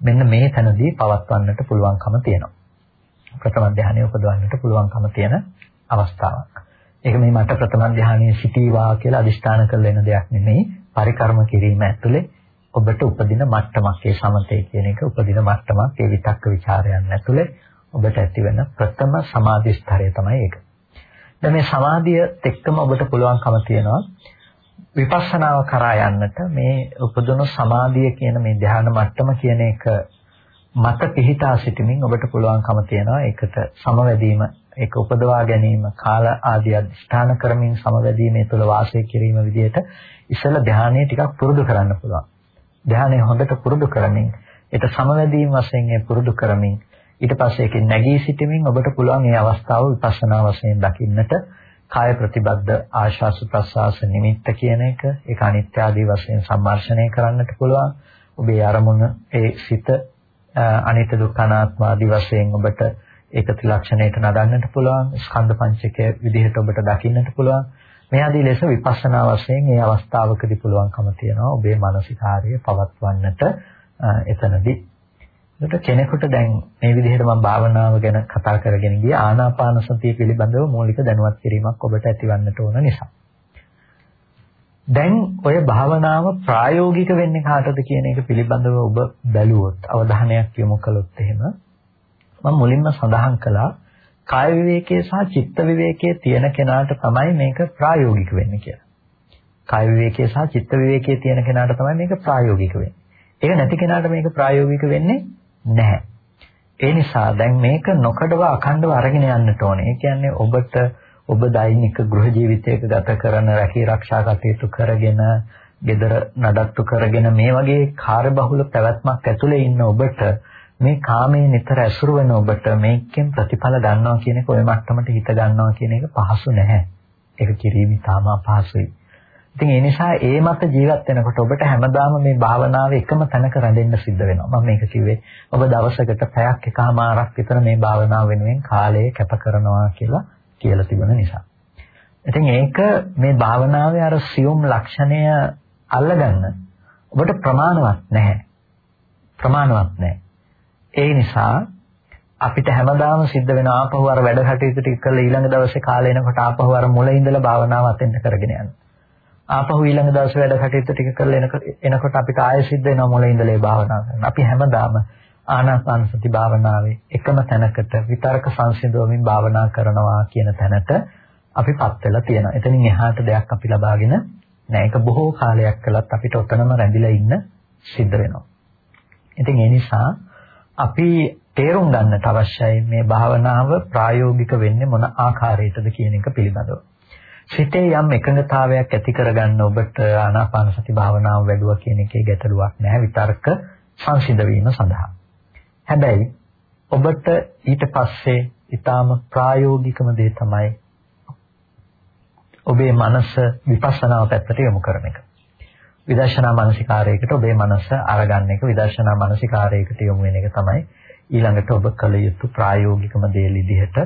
Speaker 1: මෙන්න මේ තැනදී පවත්වන්නට පුළුවන්කම තියෙනවා. ප්‍රථම ධ්‍යානය උපදවන්නට පුළුවන්කම තියෙන අවස්ථාවක් ඒක මේ මට ප්‍රථම ධ්‍යානයේ සිටීවා කියලා අදිෂ්ඨාන කරලා එන දෙයක් නෙමෙයි පරිකර්ම කිරීම ඇතුලේ ඔබට උපදින මට්ටමක් ඒ සමතේ කියන එක උපදින මට්ටමක් ඒ විතක්ක ਵਿਚාරයන් ඇතුලේ ඔබට ඇතිවෙන ප්‍රථම සමාධි ස්තරය තමයි ඒක. දැන් මේ සමාධිය එක්කම ඔබට පුළුවන්කම තියෙනවා විපස්සනාව කරා යන්නට මේ උපදුණු සමාධිය කියන මේ ධ්‍යාන මට්ටම කියන එක මත පිහිටා සිටමින් ඔබට පුළුවන්කම තියෙනවා ඒකට සමවැදීම ඒක උපදවා ගැනීම කාල ආදී අධිෂ්ඨාන කරමින් සමවැදීමේ තුල වාසය කිරීම විදිහට ඉස්සෙල්ලා ධ්‍යානය ටිකක් පුරුදු කරන්න පුළුවන්. ධානය හොඳට පුරුදු කරමින් ඒක සමවැදීම් වශයෙන් ඒ පුරුදු කරමින් ඊට පස්සේ ඒකෙන් නැගී සිටීමෙන් ඔබට පුළුවන් මේ අවස්ථාව විපස්සනා වශයෙන් දකින්නට කාය ප්‍රතිබද්ධ ආශාස ප්‍රසආස නිමිත්ත කියන එක ඒක අනිත්‍ය ආදී වශයෙන් සම්මර්ෂණය කරන්නට පුළුවන් ඔබේ අරමුණ ඒ සිත අනිත්‍ය දුක්ඛ අනාත්ම ආදී වශයෙන් ඔබට ඒක ත්‍රිලක්ෂණයට නදන්නට පුළුවන් ස්කන්ධ පංචකය විදිහට ඔබට දකින්නට පුළුවන් මේ ආදී ලෙස විපස්සනා වශයෙන් මේ අවස්ථාවකදී පුළුවන්කම තියෙනවා ඔබේ මානසිකාර්යය පවත්වන්නට එතනදී. ඒකට කෙනෙකුට දැන් මේ විදිහට මම භාවනාව ගැන කතා කරගෙන ගිය ආනාපාන සතිය පිළිබඳව මූලික දැනුවත් කිරීමක් ඔබට ඇතිවන්නට ඕන නිසා. දැන් ඔය භාවනාව ප්‍රායෝගික වෙන්නේ කාටද කියන එක පිළිබඳව ඔබ බැලුවොත් අවධානයක් යොමු කළොත් එහෙම මම මුලින්ම සඳහන් කළා කාය විවේකයේ සහ චිත්ත විවේකයේ තියෙන කෙනාට තමයි මේක ප්‍රායෝගික වෙන්නේ කියලා. කාය විවේකයේ සහ චිත්ත විවේකයේ තියෙන කෙනාට තමයි මේක ප්‍රායෝගික වෙන්නේ. ඒක නැති කෙනාට මේක ප්‍රායෝගික වෙන්නේ නැහැ. ඒ නිසා දැන් මේක නොකඩව අඛණ්ඩව අරගෙන යන්නට ඕනේ. ඒ කියන්නේ ඔබට ඔබ දෛනික ගෘහ ජීවිතයක ගත කරන රැකී ආරක්ෂා කටයුතු කරගෙන gedara නඩත්තු කරගෙන මේ වගේ කාර්යබහුල පැවැත්මක් ඇතුලේ ඉන්න ඔබට මේ කාමයේ නිතර ඇසුරු වෙන ඔබට මේකෙන් ප්‍රතිඵල ගන්නවා කියන එක ඔය මට්ටමට හිත ගන්නවා කියන එක පහසු නැහැ. ඒක කිරීම තාම අපහසුයි. ඉතින් ඒ නිසා ඒ මත ජීවත් වෙනකොට ඔබට හැමදාම මේ භාවනාවේ එකම තැනක රැඳෙන්න සිද්ධ වෙනවා. මම මේක කිව්වේ ඔබ දවසකට පැයක් එකමාරක් විතර මේ භාවනාව වෙනුවෙන් කාලය කැප කරනවා කියලා කියලා තිබුණ නිසා. ඉතින් ඒක මේ භාවනාවේ අර සියුම් ලක්ෂණය අල්ලගන්න ඔබට ප්‍රමාණවත් නැහැ. ප්‍රමාණවත් නැහැ. ඒ නිසා අපිට හැමදාම සිද්ධ වෙන ආපහු අර වැඩ කටයුතු ටික කරලා ඊළඟ දවසේ කාලේ එනකොට ආපහු අර මුල ඉඳලා භාවනාව අතෙන්ට කරගෙන යනවා. ආපහු ඊළඟ දවසේ වැඩ කටයුතු ටික කරලා එනකොට අපිට ආයෙ සිද්ධ වෙනවා මුල ඉඳලා භාවනාව කරන්න. අපි හැමදාම ආනාපාන සති භාවනාවේ එකම තැනකට විතර්ක සංසිඳවමින් භාවනා කරනවා කියන තැනට අපිපත් වෙලා තියෙනවා. එතනින් එහාට දෙයක් අපි ලබාගෙන නෑ. ඒක බොහෝ කාලයක් කළත් අපිට ඔතනම රැඳිලා ඉන්න සිද්ධ වෙනවා. ඉතින් ඒ නිසා අපි තේරුම් ගන්නට අවශ්‍යයි මේ භාවනාව ප්‍රායෝගික වෙන්නේ මොන ආකාරයකටද කියන එක පිළිබඳව. සිතේ යම් එකඟතාවයක් ඇති කරගන්න ඔබට ආනාපාන සති භාවනාව වැඩුවා කියන එකේ ගැටලුවක් නැහැ විතර්ක සංසිඳ වීම සඳහා. හැබැයි ඔබට ඊට පස්සේ ඊටාම ප්‍රායෝගිකම දේ තමයි ඔබේ මනස විපස්සනාව පැත්තට යොමු කරන එක. විදර්ශනා මානසිකාරයකට ඔබේ මනස අරගන්න එක විදර්ශනා මානසිකාරයකට යොමු වෙන එක තමයි ඊළඟට ඔබ කළ යුතු ප්‍රායෝගිකම දේ විදිහට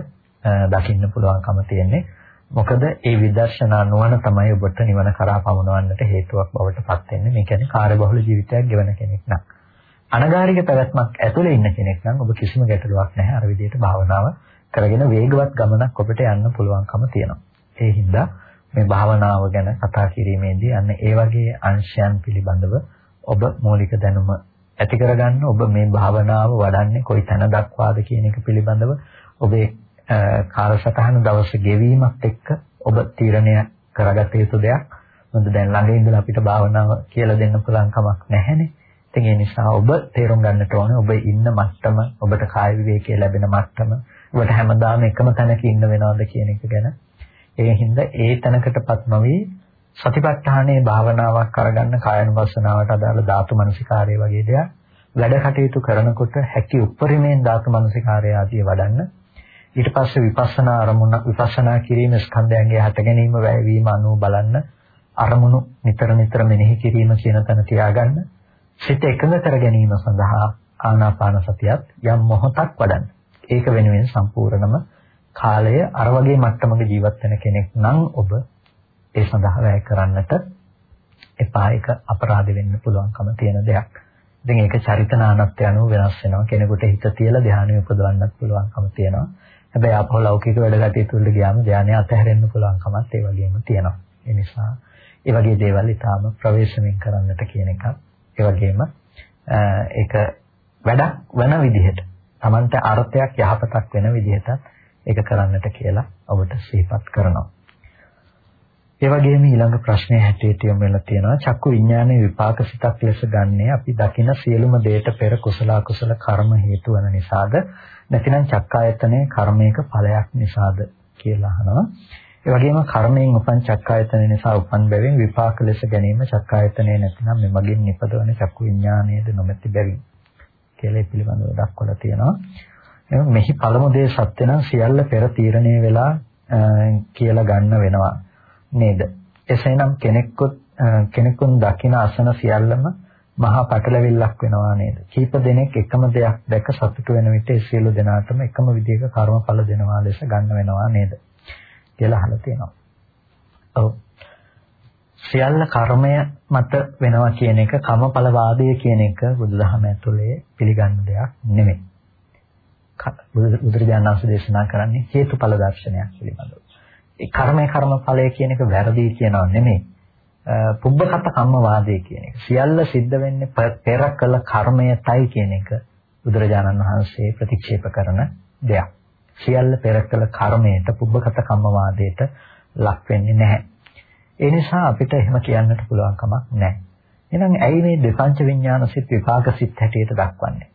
Speaker 1: දකින්න පුළුවන්කම තියෙන්නේ. මොකද ඒ විදර්ශනා නුවණ තමයි ඔබට නිවන කරා පමුණවන්නට හේතුවක් බවට පත් වෙන්නේ. මේ කියන්නේ කාර්යබහුල ජීවිතයක් ගෙවන කෙනෙක් නම්. අනගාരിക පැවැත්මක් ඇතුලේ ඉන්න කෙනෙක් නම් ඔබ කිසිම ගැටලුවක් නැහැ. අර විදිහට භාවනාව කරගෙන වේගවත් ගමනක් ඔබට යන්න පුළුවන්කම තියෙනවා. ඒ හින්දා මේ භාවනාව ගැන කතා කිරීමේදී අන්න ඒ වගේ අංශයන් පිළිබඳව ඔබ මූලික දැනුම ඇති කරගන්න ඔබ මේ භාවනාව වඩන්නේ කොයි තැන දක්වාද කියන එක පිළිබඳව ඔබේ කාලසටහන දවස ගෙවීමත් එක්ක ඔබ තීරණය කරගත යුතු දෙයක්. මොකද දැන් ළඟ ඉඳලා අපිට භාවනාව කියලා දෙන්න පුළුවන් කමක් නැහැනේ. ඉතින් ඒ නිසා ඔබ තේරුම් ගන්නට ඕනේ ඔබ ඉන්න මට්ටම, ඔබට කාය විවේකයේ ලැබෙන මට්ටම, ඔබට හැමදාම එකම තැනක ඉන්න වෙනවද කියන එක ගැන. ඒ හින්දා ඒ තැනකටපත් නොවි සතිපට්ඨානයේ භාවනාවක් කරගන්න කායනුවස්සනාවට අදාළ ධාතු මනසිකාරය වගේ දේවල් වැඩ කටයුතු කරනකොට හැකි උපරිමයෙන් ධාතු මනසිකාරය ආදී වඩන්න ඊට පස්සේ විපස්සනා අරමුණ විපස්සනා කිරීම ස්කන්ධයන්ගේ හට ගැනීම වැයවීම අනුව බලන්න අරමුණු නිතර නිතර මෙනෙහි කිරීම කියන තැන තියාගන්න සිත එකඟ කර ගැනීම සඳහා ආනාපාන සතියත් යම් මොහොතක් වඩන්න. ඒක වෙනුවෙන් සම්පූර්ණම කාලය අර වගේ මට්ටමක ජීවත් වෙන කෙනෙක් නම් ඔබ ඒ සඳහා වැය කරන්නට එපා ඒක අපරාධ වෙන්න පුළුවන්කම තියෙන දෙයක්. ඉතින් ඒක චරිතනානත්ය අනුව වෙනස් වෙනවා. කෙනෙකුට හිත තියලා ධානය උපදවන්නත් පුළුවන්කම තියෙනවා. හැබැයි අපෝ ලෞකික වැඩ කටයුතු වලට ගියාම ධානය අතහැරෙන්න පුළුවන් කමත් ඒ වගේම තියෙනවා. ඒ නිසා ඒ වගේ දේවල් ඊටාම ප්‍රවේශමෙන් කරන්නට කියන එක ඒ වගේම ඒක වැඩක් වෙන විදිහට Tamante අර්ථයක් යහපතක් වෙන විදිහට ඒක කරන්නට කියලා ඔබට සිහිපත් කරනවා. ඒ වගේම ඊළඟ ප්‍රශ්නය හැටියට යොමු වෙලා තියෙනවා චක්කු විඥානයේ විපාක සිතක් ලෙස ගන්නේ අපි දකින සියලුම දේට පෙර කුසල අකුසල කර්ම හේතු වන නිසාද නැතිනම් චක්කායතනයේ කර්මයක ඵලයක් නිසාද කියලා අහනවා. ඒ වගේම කර්මයෙන් උපන් චක්කායතන නිසා උපන් බැවින් විපාක ලෙස ගැනීම චක්කායතනයේ නැතිනම් මෙමගින් නිපදවන චක්කු විඥානයේද නොමැති බැවින් කියලා ඒ පිළිබඳව දක්වලා තියෙනවා. එහෙනම් මෙහි පළමු දේ සත්‍ය නම් සියල්ල පෙර තීරණය වෙලා කියලා ගන්න වෙනවා නේද? එසේනම් කෙනෙක්වත් කෙනෙකුන් දකින අසන සියල්ලම මහා පටලවිල්ලක් වෙනවා නේද? කීප දෙනෙක් එකම දෙයක් දැක සතුටු වෙන විට ඒ සියලු දෙනාටම එකම විදිහක කර්මඵල දෙනවා ලෙස ගන්න වෙනවා නේද? කියලා අහලා තියෙනවා. ඔව්. සියල්ල කර්මය මත වෙනවා කියන එක කමඵල වාදය කියන එක බුදුදහම ඇතුලේ පිළිගන්න දෙයක් නෙමෙයි. බුදුරජාණන් වහන්සේ දේශනා කරන්නේ හේතුඵල දර්ශනයක් පිළිබඳව. ඒ කර්මය කර්මඵලය කියන එක වැරදි කියනවා නෙමෙයි. පුබ්බකත කම්මවාදය කියන එක. සියල්ල සිද්ධ වෙන්නේ පෙර කළ කර්මයටයි කියන එක බුදුරජාණන් වහන්සේ ප්‍රතික්ෂේප කරන දෙයක්. සියල්ල පෙර කළ කර්මයට පුබ්බකත කම්මවාදයට ලක් වෙන්නේ නැහැ. ඒ නිසා අපිට එහෙම කියන්නට පුළුවන් කමක් නැහැ. එහෙනම් ඇයි මේ දෙපංච විඥාන සිත් විපාක සිත් හැටියට දක්වන්නේ?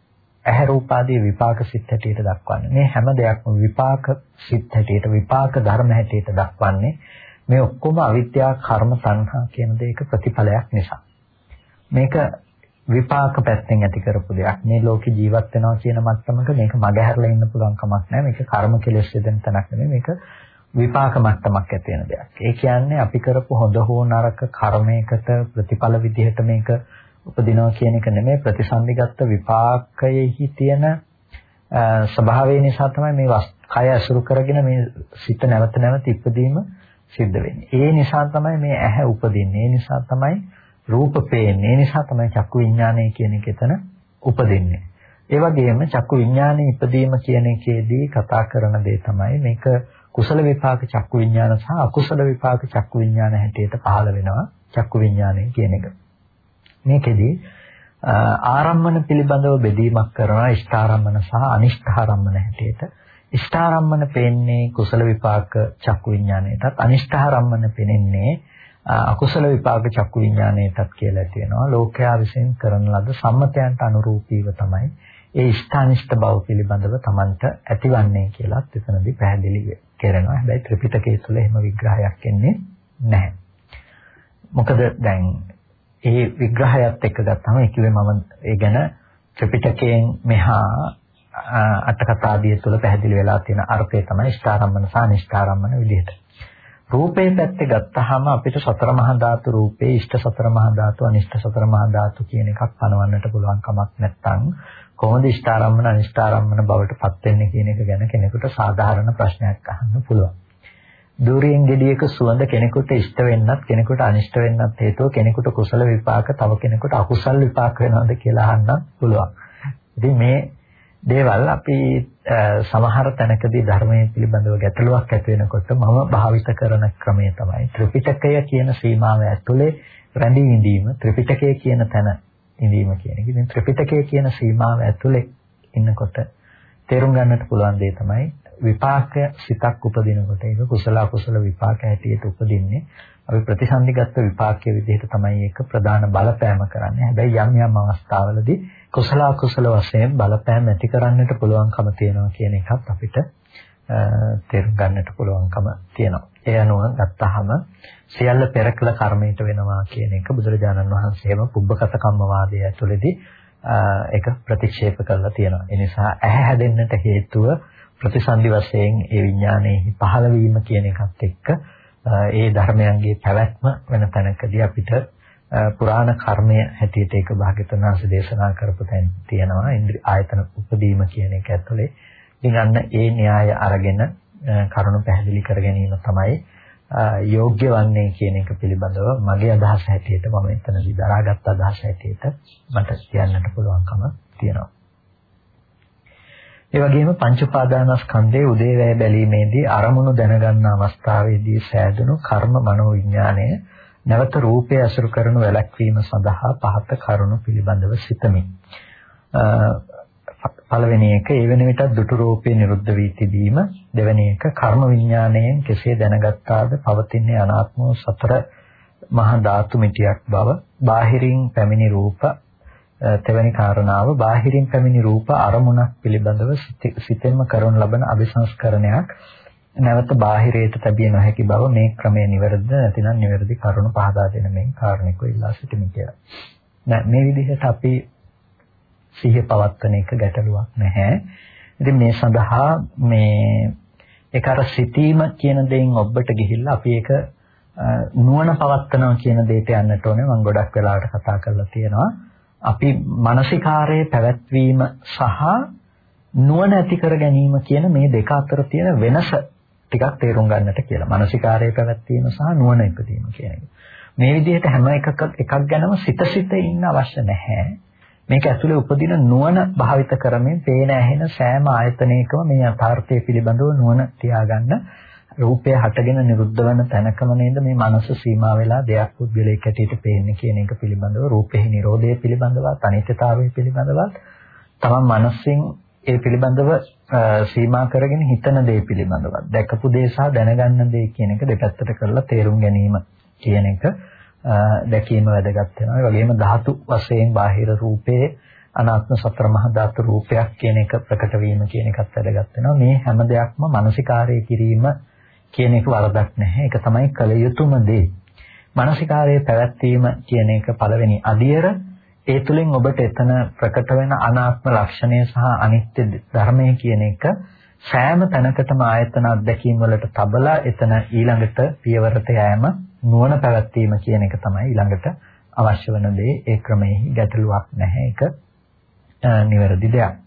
Speaker 1: ඇහැ රූප ආදී විපාක සිත් හැටියට දක්වන්නේ. මේ හැම දෙයක්ම විපාක සිත් හැටියට විපාක ධර්ම හැටියට දක්වන්නේ මේ ඔක්කොම අවිද්‍යා කර්ම සංහා කියන දෙයක ප්‍රතිඵලයක් නිසා. මේක විපාක පැත්තෙන් ඇති කරපු දෙයක්. මේ ලෝකේ ජීවත් වෙනවා කියන මට්ටමක මේක මගහැරලා ඉන්න පුළුවන් කමක් නැහැ. මේක කර්ම කෙලෙස් දෙන තැනක් නෙමෙයි. මේක විපාක මට්ටමක් ඇති වෙන දෙයක්. ඒ කියන්නේ අපි කරපු හොඳ හෝ නරක කර්මයකට ප්‍රතිඵල විදිහට මේක උපදිනවා කියන එක නෙමෙයි ප්‍රතිසන්දිගත විපාකයේහි තියෙන ස්වභාවය නිසා තමයි මේ කය අසුරු කරගෙන මේ සිත නැවත නැවත ඉපදීම සිද්ධ වෙන්නේ. ඒ නිසා තමයි මේ ඇහැ උපදින්නේ. ඒ නිසා තමයි රූප පේන්නේ. ඒ නිසා තමයි චක්කු විඥානය කියන එක එතන උපදින්නේ. ඒ වගේම චක්කු විඥානයේ ඉපදීම කියන එකේදී කතා කරන දේ තමයි මේක කුසල විපාක චක්කු විඥාන සහ අකුසල විපාක චක්කු විඥාන හැටියට පහළ වෙනවා චක්කු විඥානය කියන එක. මේකෙදී ආරම්මන පිළිබඳව බෙදීමක් කරනවා ඉෂ්ඨාරම්මන සහ අනිෂ්ඨාරම්මන හැටියට. ඉෂ්ඨාරම්මන පේන්නේ කුසල විපාක චක්කු විඥාණයටත් අනිෂ්ඨාරම්මන පෙනෙන්නේ අකුසල විපාක චක්කු විඥාණයටත් කියලා තියෙනවා ලෝකයා විසින් කරන ලද සම්මතයන්ට අනුරූපීව තමයි ඒ ඉෂ්ඨානිෂ්ඨ බව පිළිබඳව Tamanට ඇතිවන්නේ කියලාත් එතනදී පැහැදිලි කෙරෙනවා. හැබැයි ත්‍රිපිටකය තුළ එහෙම විග්‍රහයක් එන්නේ නැහැ. මොකද දැන් ඒ විග්‍රහයත් එක්ක ගත්තම ඒ කිව්වේ මම ඒ ගැන ත්‍රිපිටකයෙන් මෙහා අටකතාදිය තුළ පැහැදිලි වෙලා තියෙන අර්ථය තමයි ඉෂ්ඨාරම්මන සහ අනිෂ්ඨාරම්මන විදිහට. රූපේ පැත්තේ ගත්තාම අපිට සතර මහා ධාතු රූපේ ඉෂ්ඨ සතර මහා ධාතු අනිෂ්ඨ සතර මහා ධාතු කියන එකක් පනවන්නට පුළුවන් කමක් නැත්නම් කොහොමද ඉෂ්ඨාරම්මන අනිෂ්ඨාරම්මන බවට පත් වෙන්නේ කියන එක ගැන කෙනෙකුට සාධාරණ ප්‍රශ්නයක් අහන්න පුළුවන්. දූරියෙන් ගෙඩියක සුවඳ කෙනෙකුට ඉෂ්ට වෙන්නත් කෙනෙකුට අනිෂ්ට වෙන්නත් හේතුව කෙනෙකුට කුසල විපාක තව කෙනෙකුට අකුසල විපාක වෙනවද කියලා අහන්නත් පුළුවන්. ඉතින් මේ දේවල් අපි සමහර තැනකදී ධර්මයේ පිළිබඳව ගැටලුවක් ඇති වෙනකොට මම භාවිත කරන ක්‍රමය තමයි ත්‍රිපිටකය කියන සීමාව ඇතුලේ රැඳී ඉඳීම ත්‍රිපිටකය කියන තැන ඉඳීම කියන එක. ඉතින් ත්‍රිපිටකය කියන සීමාව ඇතුලේ ඉන්නකොට තේරුම් ගන්නට පුළුවන් දේ තමයි විපාක සිතක් උපදිනකොට ඒක කුසල අකුසල විපාක හැටියට උපදින්නේ අපි ප්‍රතිසන්දිගත විපාකයේ විදිහට තමයි ඒක ප්‍රධාන බලපෑම කරන්නේ. හැබැයි යම් යම් අවස්ථාවලදී කුසල අකුසල වශයෙන් බලපෑම් ඇති කරන්නට පුළුවන්කම තියෙනවා කියන එකත් අපිට තේරුම් ගන්නට පුළුවන්කම තියෙනවා. ඒ අනුව ගත්තාම සියල්ල පෙරකල කර්මයට වෙනවා කියන එක බුදුරජාණන් වහන්සේම පුබ්බකත කම්මවාදයේ ඇතුළේදී ඒක ප්‍රතික්ෂේප කරලා තියෙනවා. ඒ නිසා ඇහැ හැදෙන්නට හේතුව ප්‍රතිසන්දි වශයෙන් ඒ විඥානයේ පහළ වීම කියන එකත් එක්ක ඒ ධර්මයන්ගේ පැවැත්ම වෙන තැනකදී අපිට පුරාණ කර්මය හැටියට ඒක භාග්‍යතුන් වහන්සේ දේශනා කරපු තැන් තියෙනවා ඉන්ද්‍රිය ආයතන උපදීම කියන එක ඇතුලේ. ඉතින් අන්න ඒ න්‍යාය අරගෙන කරුණු පැහැදිලි කර ගැනීම තමයි යෝග්‍ය වන්නේ කියන එක පිළිබඳව මගේ අදහස හැටියට මම එතනදී දරාගත් අදහස හැටියට මට කියන්නට පුළුවන්කම තියෙනවා. ඒ වගේම පංච උපාදානස්කන්ධයේ උදේවැය බැලීමේදී අරමුණු දැනගන්න අවස්ථාවේදී සෑදුණු කර්ම මනෝවිඥාණය නැවත රූපය අසුරු කරනු වැළැක්වීම සඳහා පහත කරුණු පිළිබඳව සිතමි. පළවෙනි එක ඒ වෙන විටත් දුටු රූපේ නිරුද්ධ වී තිබීම. දෙවෙනි එක කර්ම විඥාණයෙන් කෙසේ දැනගත්තාද පවතින්නේ අනාත්ම සතර මහා ධාතු මිටියක් බව. බාහිරින් පැමිණි රූප තෙවැනි කාරණාව බාහිරින් පැමිණි රූප අරමුණක් පිළිබඳව සිතෙන්ම කරන ලබන අபிසංස්කරණයක් නැවත බාහිරයට තැබිය නොහැකි බව මේ ක්‍රමයේ නිවැරදිද නැතිනම් නිවැරදි කරුණු පහදා දෙන මේ කාරණේක ඉල්ලා සිටිමි කියලා. නෑ මේ විදිහට අපි සිහිය පවත්වන එක ගැටලුවක් නැහැ. ඉතින් මේ සඳහා මේ ඒක අර සිටීම කියන දෙයින් ඔබට ගිහිල්ලා අපි ඒක නුවණ පවත්නවා කියන දෙයට යන්නට ඕනේ. මම ගොඩක් වෙලාවට කතා කරලා තියෙනවා. අපි මානසිකාරයේ පැවැත්වීම සහ නුවණ ඇති කර ගැනීම කියන මේ දෙක අතර තියෙන වෙනස ටිකක් තේරුම් ගන්නට කියලා. මානසිකාරයේ පැවැත්වීම සහ නුවණ ඉපදීම කියන එක. මේ විදිහට හැම එකක් එකක් ගැනම සිත සිත ඉන්න අවශ්‍ය නැහැ. මේක ඇතුලේ උපදින නුවණ භාවිත කරමින් පේන ඇහෙන සෑම ආයතනයකම මේ යථාර්ථය පිළිබඳව නුවණ තියාගන්න රූපය හටගෙන නිරුද්ධ වෙන තැනකම නේද මේ මනස සීමා වෙලා දෙයක් පුද්ගලයෙක් ඇටියට පේන්නේ කියන එක පිළිබඳව රූපෙහි නිරෝධය පිළිබඳව අනිත්‍යතාවය පිළිබඳව තමන් මනසින් ඒ පිළිබඳව සීමා කරගෙන හිතන දේ පිළිබඳව දැකපු දේ සහ දැනගන්න දේ කියන එක දෙපැත්තට කරලා තේරුම් ගැනීම කියන එක දැකීම වැදගත් වෙනවා. ඒ වගේම ධාතු වශයෙන් බාහිර රූපයේ අනාත්ම සතර මහා ධාතු රූපයක් කියන එක ප්‍රකට වීම කියන එකත් වැදගත් වෙනවා. මේ හැම දෙයක්ම මානසිකාරය කිරීම කියන එක වරදක් නැහැ. ඒක තමයි කල යුතුම දේ. මානසිකාරයේ පැවැත්වීම කියන එක පළවෙනි අදියර ඒ තුලින් ඔබට එතන ප්‍රකට වෙන අනාත්ම ලක්ෂණය සහ අනිත්‍ය ධර්මය කියන එක සෑම තැනකටම ආයතන අධ්‍යක්ීම් වලට තබලා එතන ඊළඟට පියවරට යෑම නුවණ පැවැත්වීම කියන එක තමයි ඊළඟට අවශ්‍ය වෙන දේ. ඒ ක්‍රමයේ ගැටලුවක් නැහැ. ඒක නිවැරදි දෙයක්.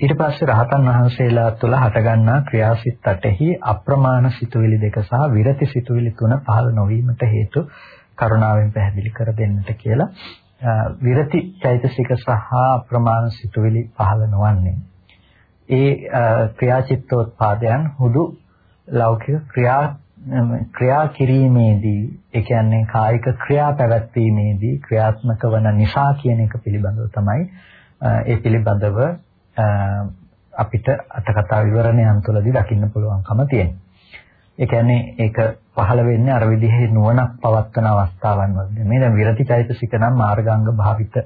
Speaker 1: ඊට පස්සේ රහතන් වහන්සේලා තුළ හටගන්නා ක්‍රියාසිත 8හි අප්‍රමාණ සිතුවිලි දෙක සහ විරති සිතුවිලි තුන පහළ නොවීමට හේතු කරුණාවෙන් පැහැදිලි කර දෙන්නට කියලා විරති චෛතසික සහ අප්‍රමාණ සිතුවිලි පහළ නොවන්නේ ඒ ක්‍රියාචිත්තෝත්පාදයන් හුදු ලෞකික ක්‍රියා ක්‍රියා කිරීමේදී ඒ කියන්නේ කායික ක්‍රියා පැවැත්වීමේදී ක්‍රියාත්මක වන නිසා කියන එක පිළිබඳව තමයි ඒ පිළිබඳව අපිට අටකතා විවරණයන් තුළදී දකින්න පුළුවන්කම තියෙනවා. ඒ කියන්නේ ඒක පහළ වෙන්නේ අර විදිහේ නුවණක් පවත්වන අවස්ථාවන් වලදී. මේ දැන් විරතිචෛතසික නම් මාර්ගාංග භාවිත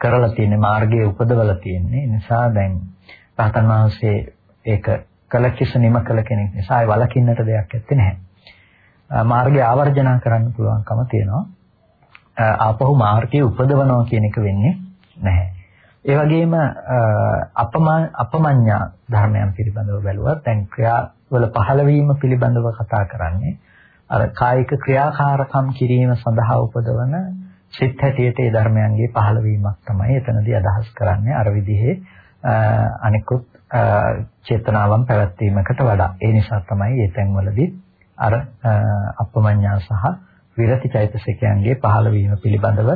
Speaker 1: කරලා තියෙන්නේ මාර්ගයේ උපදවලා තියෙන්නේ. ඒ නිසා දැන් රහතන් වහන්සේ ඒක කල කිස නිම කළ කෙනෙක් නිසා ඒ වලකින්නට දෙයක් ඇත්තේ නැහැ. මාර්ගය ආවර්ජනා කරන්න පුළුවන්කම තියෙනවා. ආපහු මාර්ගයේ උපදවනවා කියන එක වෙන්නේ නැහැ. ඒ වගේම අපමඤ්ඤා ධර්මයන් පිළිබඳව බැලුවත් දැන් ක්‍රියාවල පහළ වීම පිළිබඳව කතා කරන්නේ අර කායික ක්‍රියාකාරකම් කිරීම සඳහා උපදවන සිත් හැටියට ඒ ධර්මයන්ගේ පහළ වීමක් තමයි එතනදී අදහස් කරන්නේ අර විදිහේ අනිකුත් චේතනාවන් පැවැත්වීමකට වඩා ඒ නිසා තමයි මේ තැන්වලදී අර අපමඤ්ඤා සහ විරති චෛතසිකයන්ගේ පහළ වීම පිළිබඳව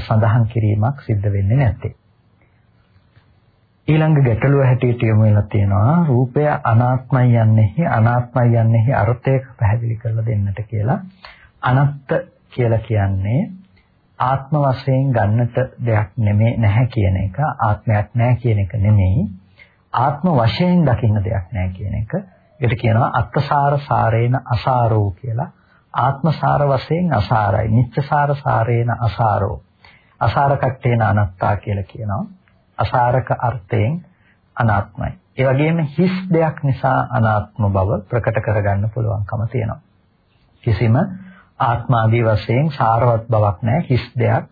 Speaker 1: සඳහන් කිරීමක් සිද්ධ වෙන්නේ නැත්තේ. ඊළඟ ගැටලුව හැටියට යොමු වෙලා තියෙනවා රූපය අනාත්මයි යන්නේහි අනාත්මයි යන්නේහි අර්ථය පැහැදිලි කරලා දෙන්නට කියලා. අනත්ත කියලා කියන්නේ ආත්ම වශයෙන් ගන්නට දෙයක් නෙමෙයි නැහැ කියන එක ආත්මයක් නැහැ කියන එක නෙමෙයි ආත්ම වශයෙන් දකින්න දෙයක් නැහැ කියන එක. ඒකට කියනවා අත්තසාර සාරේන අසාරෝ කියලා. ආත්මසාර වශයෙන් අසාරයි. නිච්චසාර සාරේන අසාරෝ. අසාර කට්ටේන අනත්තා කියලා කියනවා. අසාරක අර්ථයෙන් අනාත්මයි. ඒ වගේම හිස් දෙයක් නිසා අනාත්ම බව ප්‍රකට කරගන්න පුළුවන්කම තියෙනවා. කිසිම ආත්මාදී වශයෙන් සාරවත් බවක් නැහැ. හිස් දෙයක්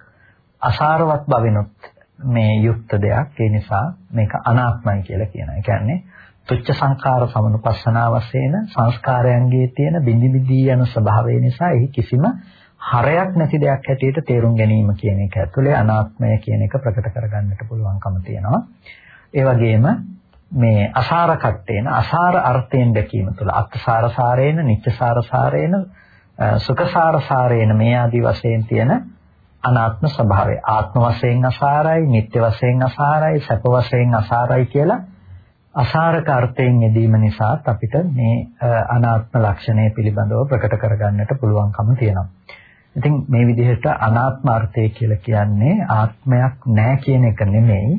Speaker 1: අසාරවත් බවිනුත් මේ යුක්ත දෙයක්. ඒ නිසා මේක අනාත්මයි කියලා කියනවා. ඒ කියන්නේ තුච්ච සංඛාර සමනුපස්සනා වශයෙන් සංස්කාරයන්ගේ තියෙන බිඳි බිඳී යන ස්වභාවය නිසා එහි කිසිම හරයක් නැති දෙයක් හැටියට තේරුම් ගැනීම කියන එක ඇතුලේ අනාත්මය කියන එක ප්‍රකට කරගන්නට පුළුවන්කම තියෙනවා. ඒ වගේම මේ අසාර කට්ටේන අසාර අර්ථයෙන් දැකීම තුළ අත්සාර සාරේන නිච්චසාර සාරේන සුඛසාර සාරේන මේ ආදි වශයෙන් තියෙන අනාත්ම ස්වභාවය ආත්ම වශයෙන් අසාරයි නිත්‍ය වශයෙන් අසාරයි සැප වශයෙන් අසාරයි කියලා අසාරක අර්ථයෙන් යෙදීම නිසා අපිට මේ අනාත්ම ලක්ෂණය පිළිබඳව ප්‍රකට කරගන්නට පුළුවන්කම තියෙනවා. ඉතින් මේ විදිහට අනාත්ම අර්ථය කියලා කියන්නේ ආත්මයක් නැහැ කියන එක නෙමෙයි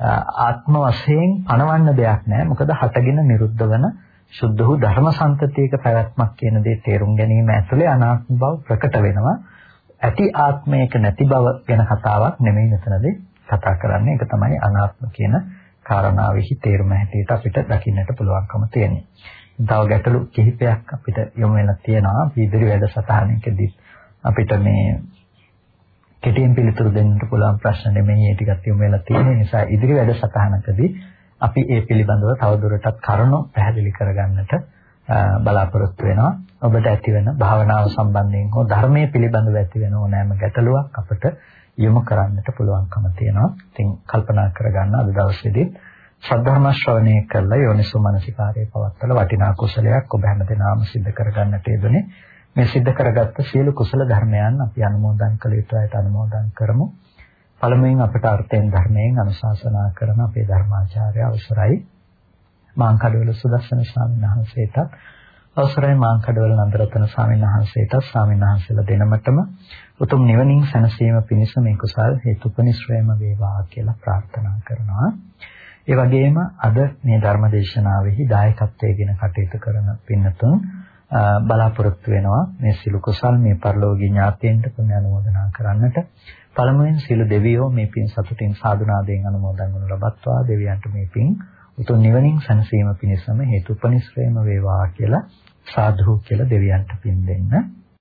Speaker 1: ආත්ම වශයෙන් පණවන්න දෙයක් නැහැ. මොකද හටගෙන නිරුද්ධ වෙන සුද්ධ වූ ධර්ම සම්තතියක පැවැත්මක් කියන දේ තේරුම් ගැනීම ඇතුලේ අනාත්ම බව ප්‍රකට වෙනවා. ඇති ආත්මයක නැති බව ගැන කතාවක් නෙමෙයි මෙතනදී කතා කරන්නේ. ඒක තමයි අනාත්ම කියන කාරණාවෙහි තේරුම හැටියට අපිට දකින්නට පුළුවන්කම තියෙනවා. තව ගැටලු කිහිපයක් අපිට යොමු වෙලා තියෙනවා. ඉදිරි වැඩසටහනකදී අපිට මේ කෙටියෙන් පිළිතුරු දෙන්න පුළුවන් ප්‍රශ්න නෙමෙයි ඒ ටිකත් යොමු වෙලා තියෙන නිසා ඉදිරි වැඩසටහනකදී අපි ඒ පිළිබඳව තවදුරටත් කරුණු පැහැදිලි කරගන්නට බලාපොරොත්තු වෙනවා. ඔබට ඇතිවෙන භාවනාව සම්බන්ධයෙන් හෝ ධර්මයේ පිළිබඳව ඇතිවෙන ඕනෑම ගැටලුවක් අපට යොමු කරන්නට පුළුවන්කම තියෙනවා. ඉතින් කල්පනා කරගන්න අද දවසේදී සද්ධර්ම ශ්‍රවණය කළා යෝනිසෝ මනසිකාරයේ පවත්තල වටිනා කුසලයක් ඔබ හැමදෙනාම සිද්ධ කරගන්නට යෙදුනේ. මේ සිද්ධ කරගත්ත සියලු කුසල ධර්මයන් අපි අනුමෝදන් කළ යුතුයිට අනුමෝදන් කරමු. පළමුවෙන් අපට අර්ථයෙන් ධර්මයෙන් අනුශාසනා කරන අපේ ධර්මාචාර්ය අවසරයි මාංකඩවල සුදස්සන ස්වාමීන් වහන්සේට අවසරයි මාංකඩවල නන්දරතන ස්වාමීන් වහන්සේට ස්වාමීන් වහන්සේලා දෙනමතම උතුම් නිවනින් සැනසීම පිණිස මේ කුසල් හේතුපනිශ්‍රයම වේවා කියලා ප්‍රාර්ථනා කරනවා. ඒ වගේම අද මේ ධර්ම දේශනාවෙහි දායකත්වයෙන් කටයුතු කරන පින්නතුන් බලාපොරොත්තු වෙනවා මේ සිළු කුසල් මේ පරිලෝකීය ඥාතීන්ට පුණ්‍ය අනුමෝදනා කරන්නට. පළමුවෙන් සිළු දෙවියෝ මේ පින් සතුටින් සාදුනාදයෙන් අනුමෝදන් වනු ලබත්වා. දෙවියන්ට මේ පින් උතුම් නිවනින් සැනසීම පිණිසම හේතුපනිශ්‍රයම වේවා කියලා සාදු කියලා දෙවියන්ට පින් දෙන්න.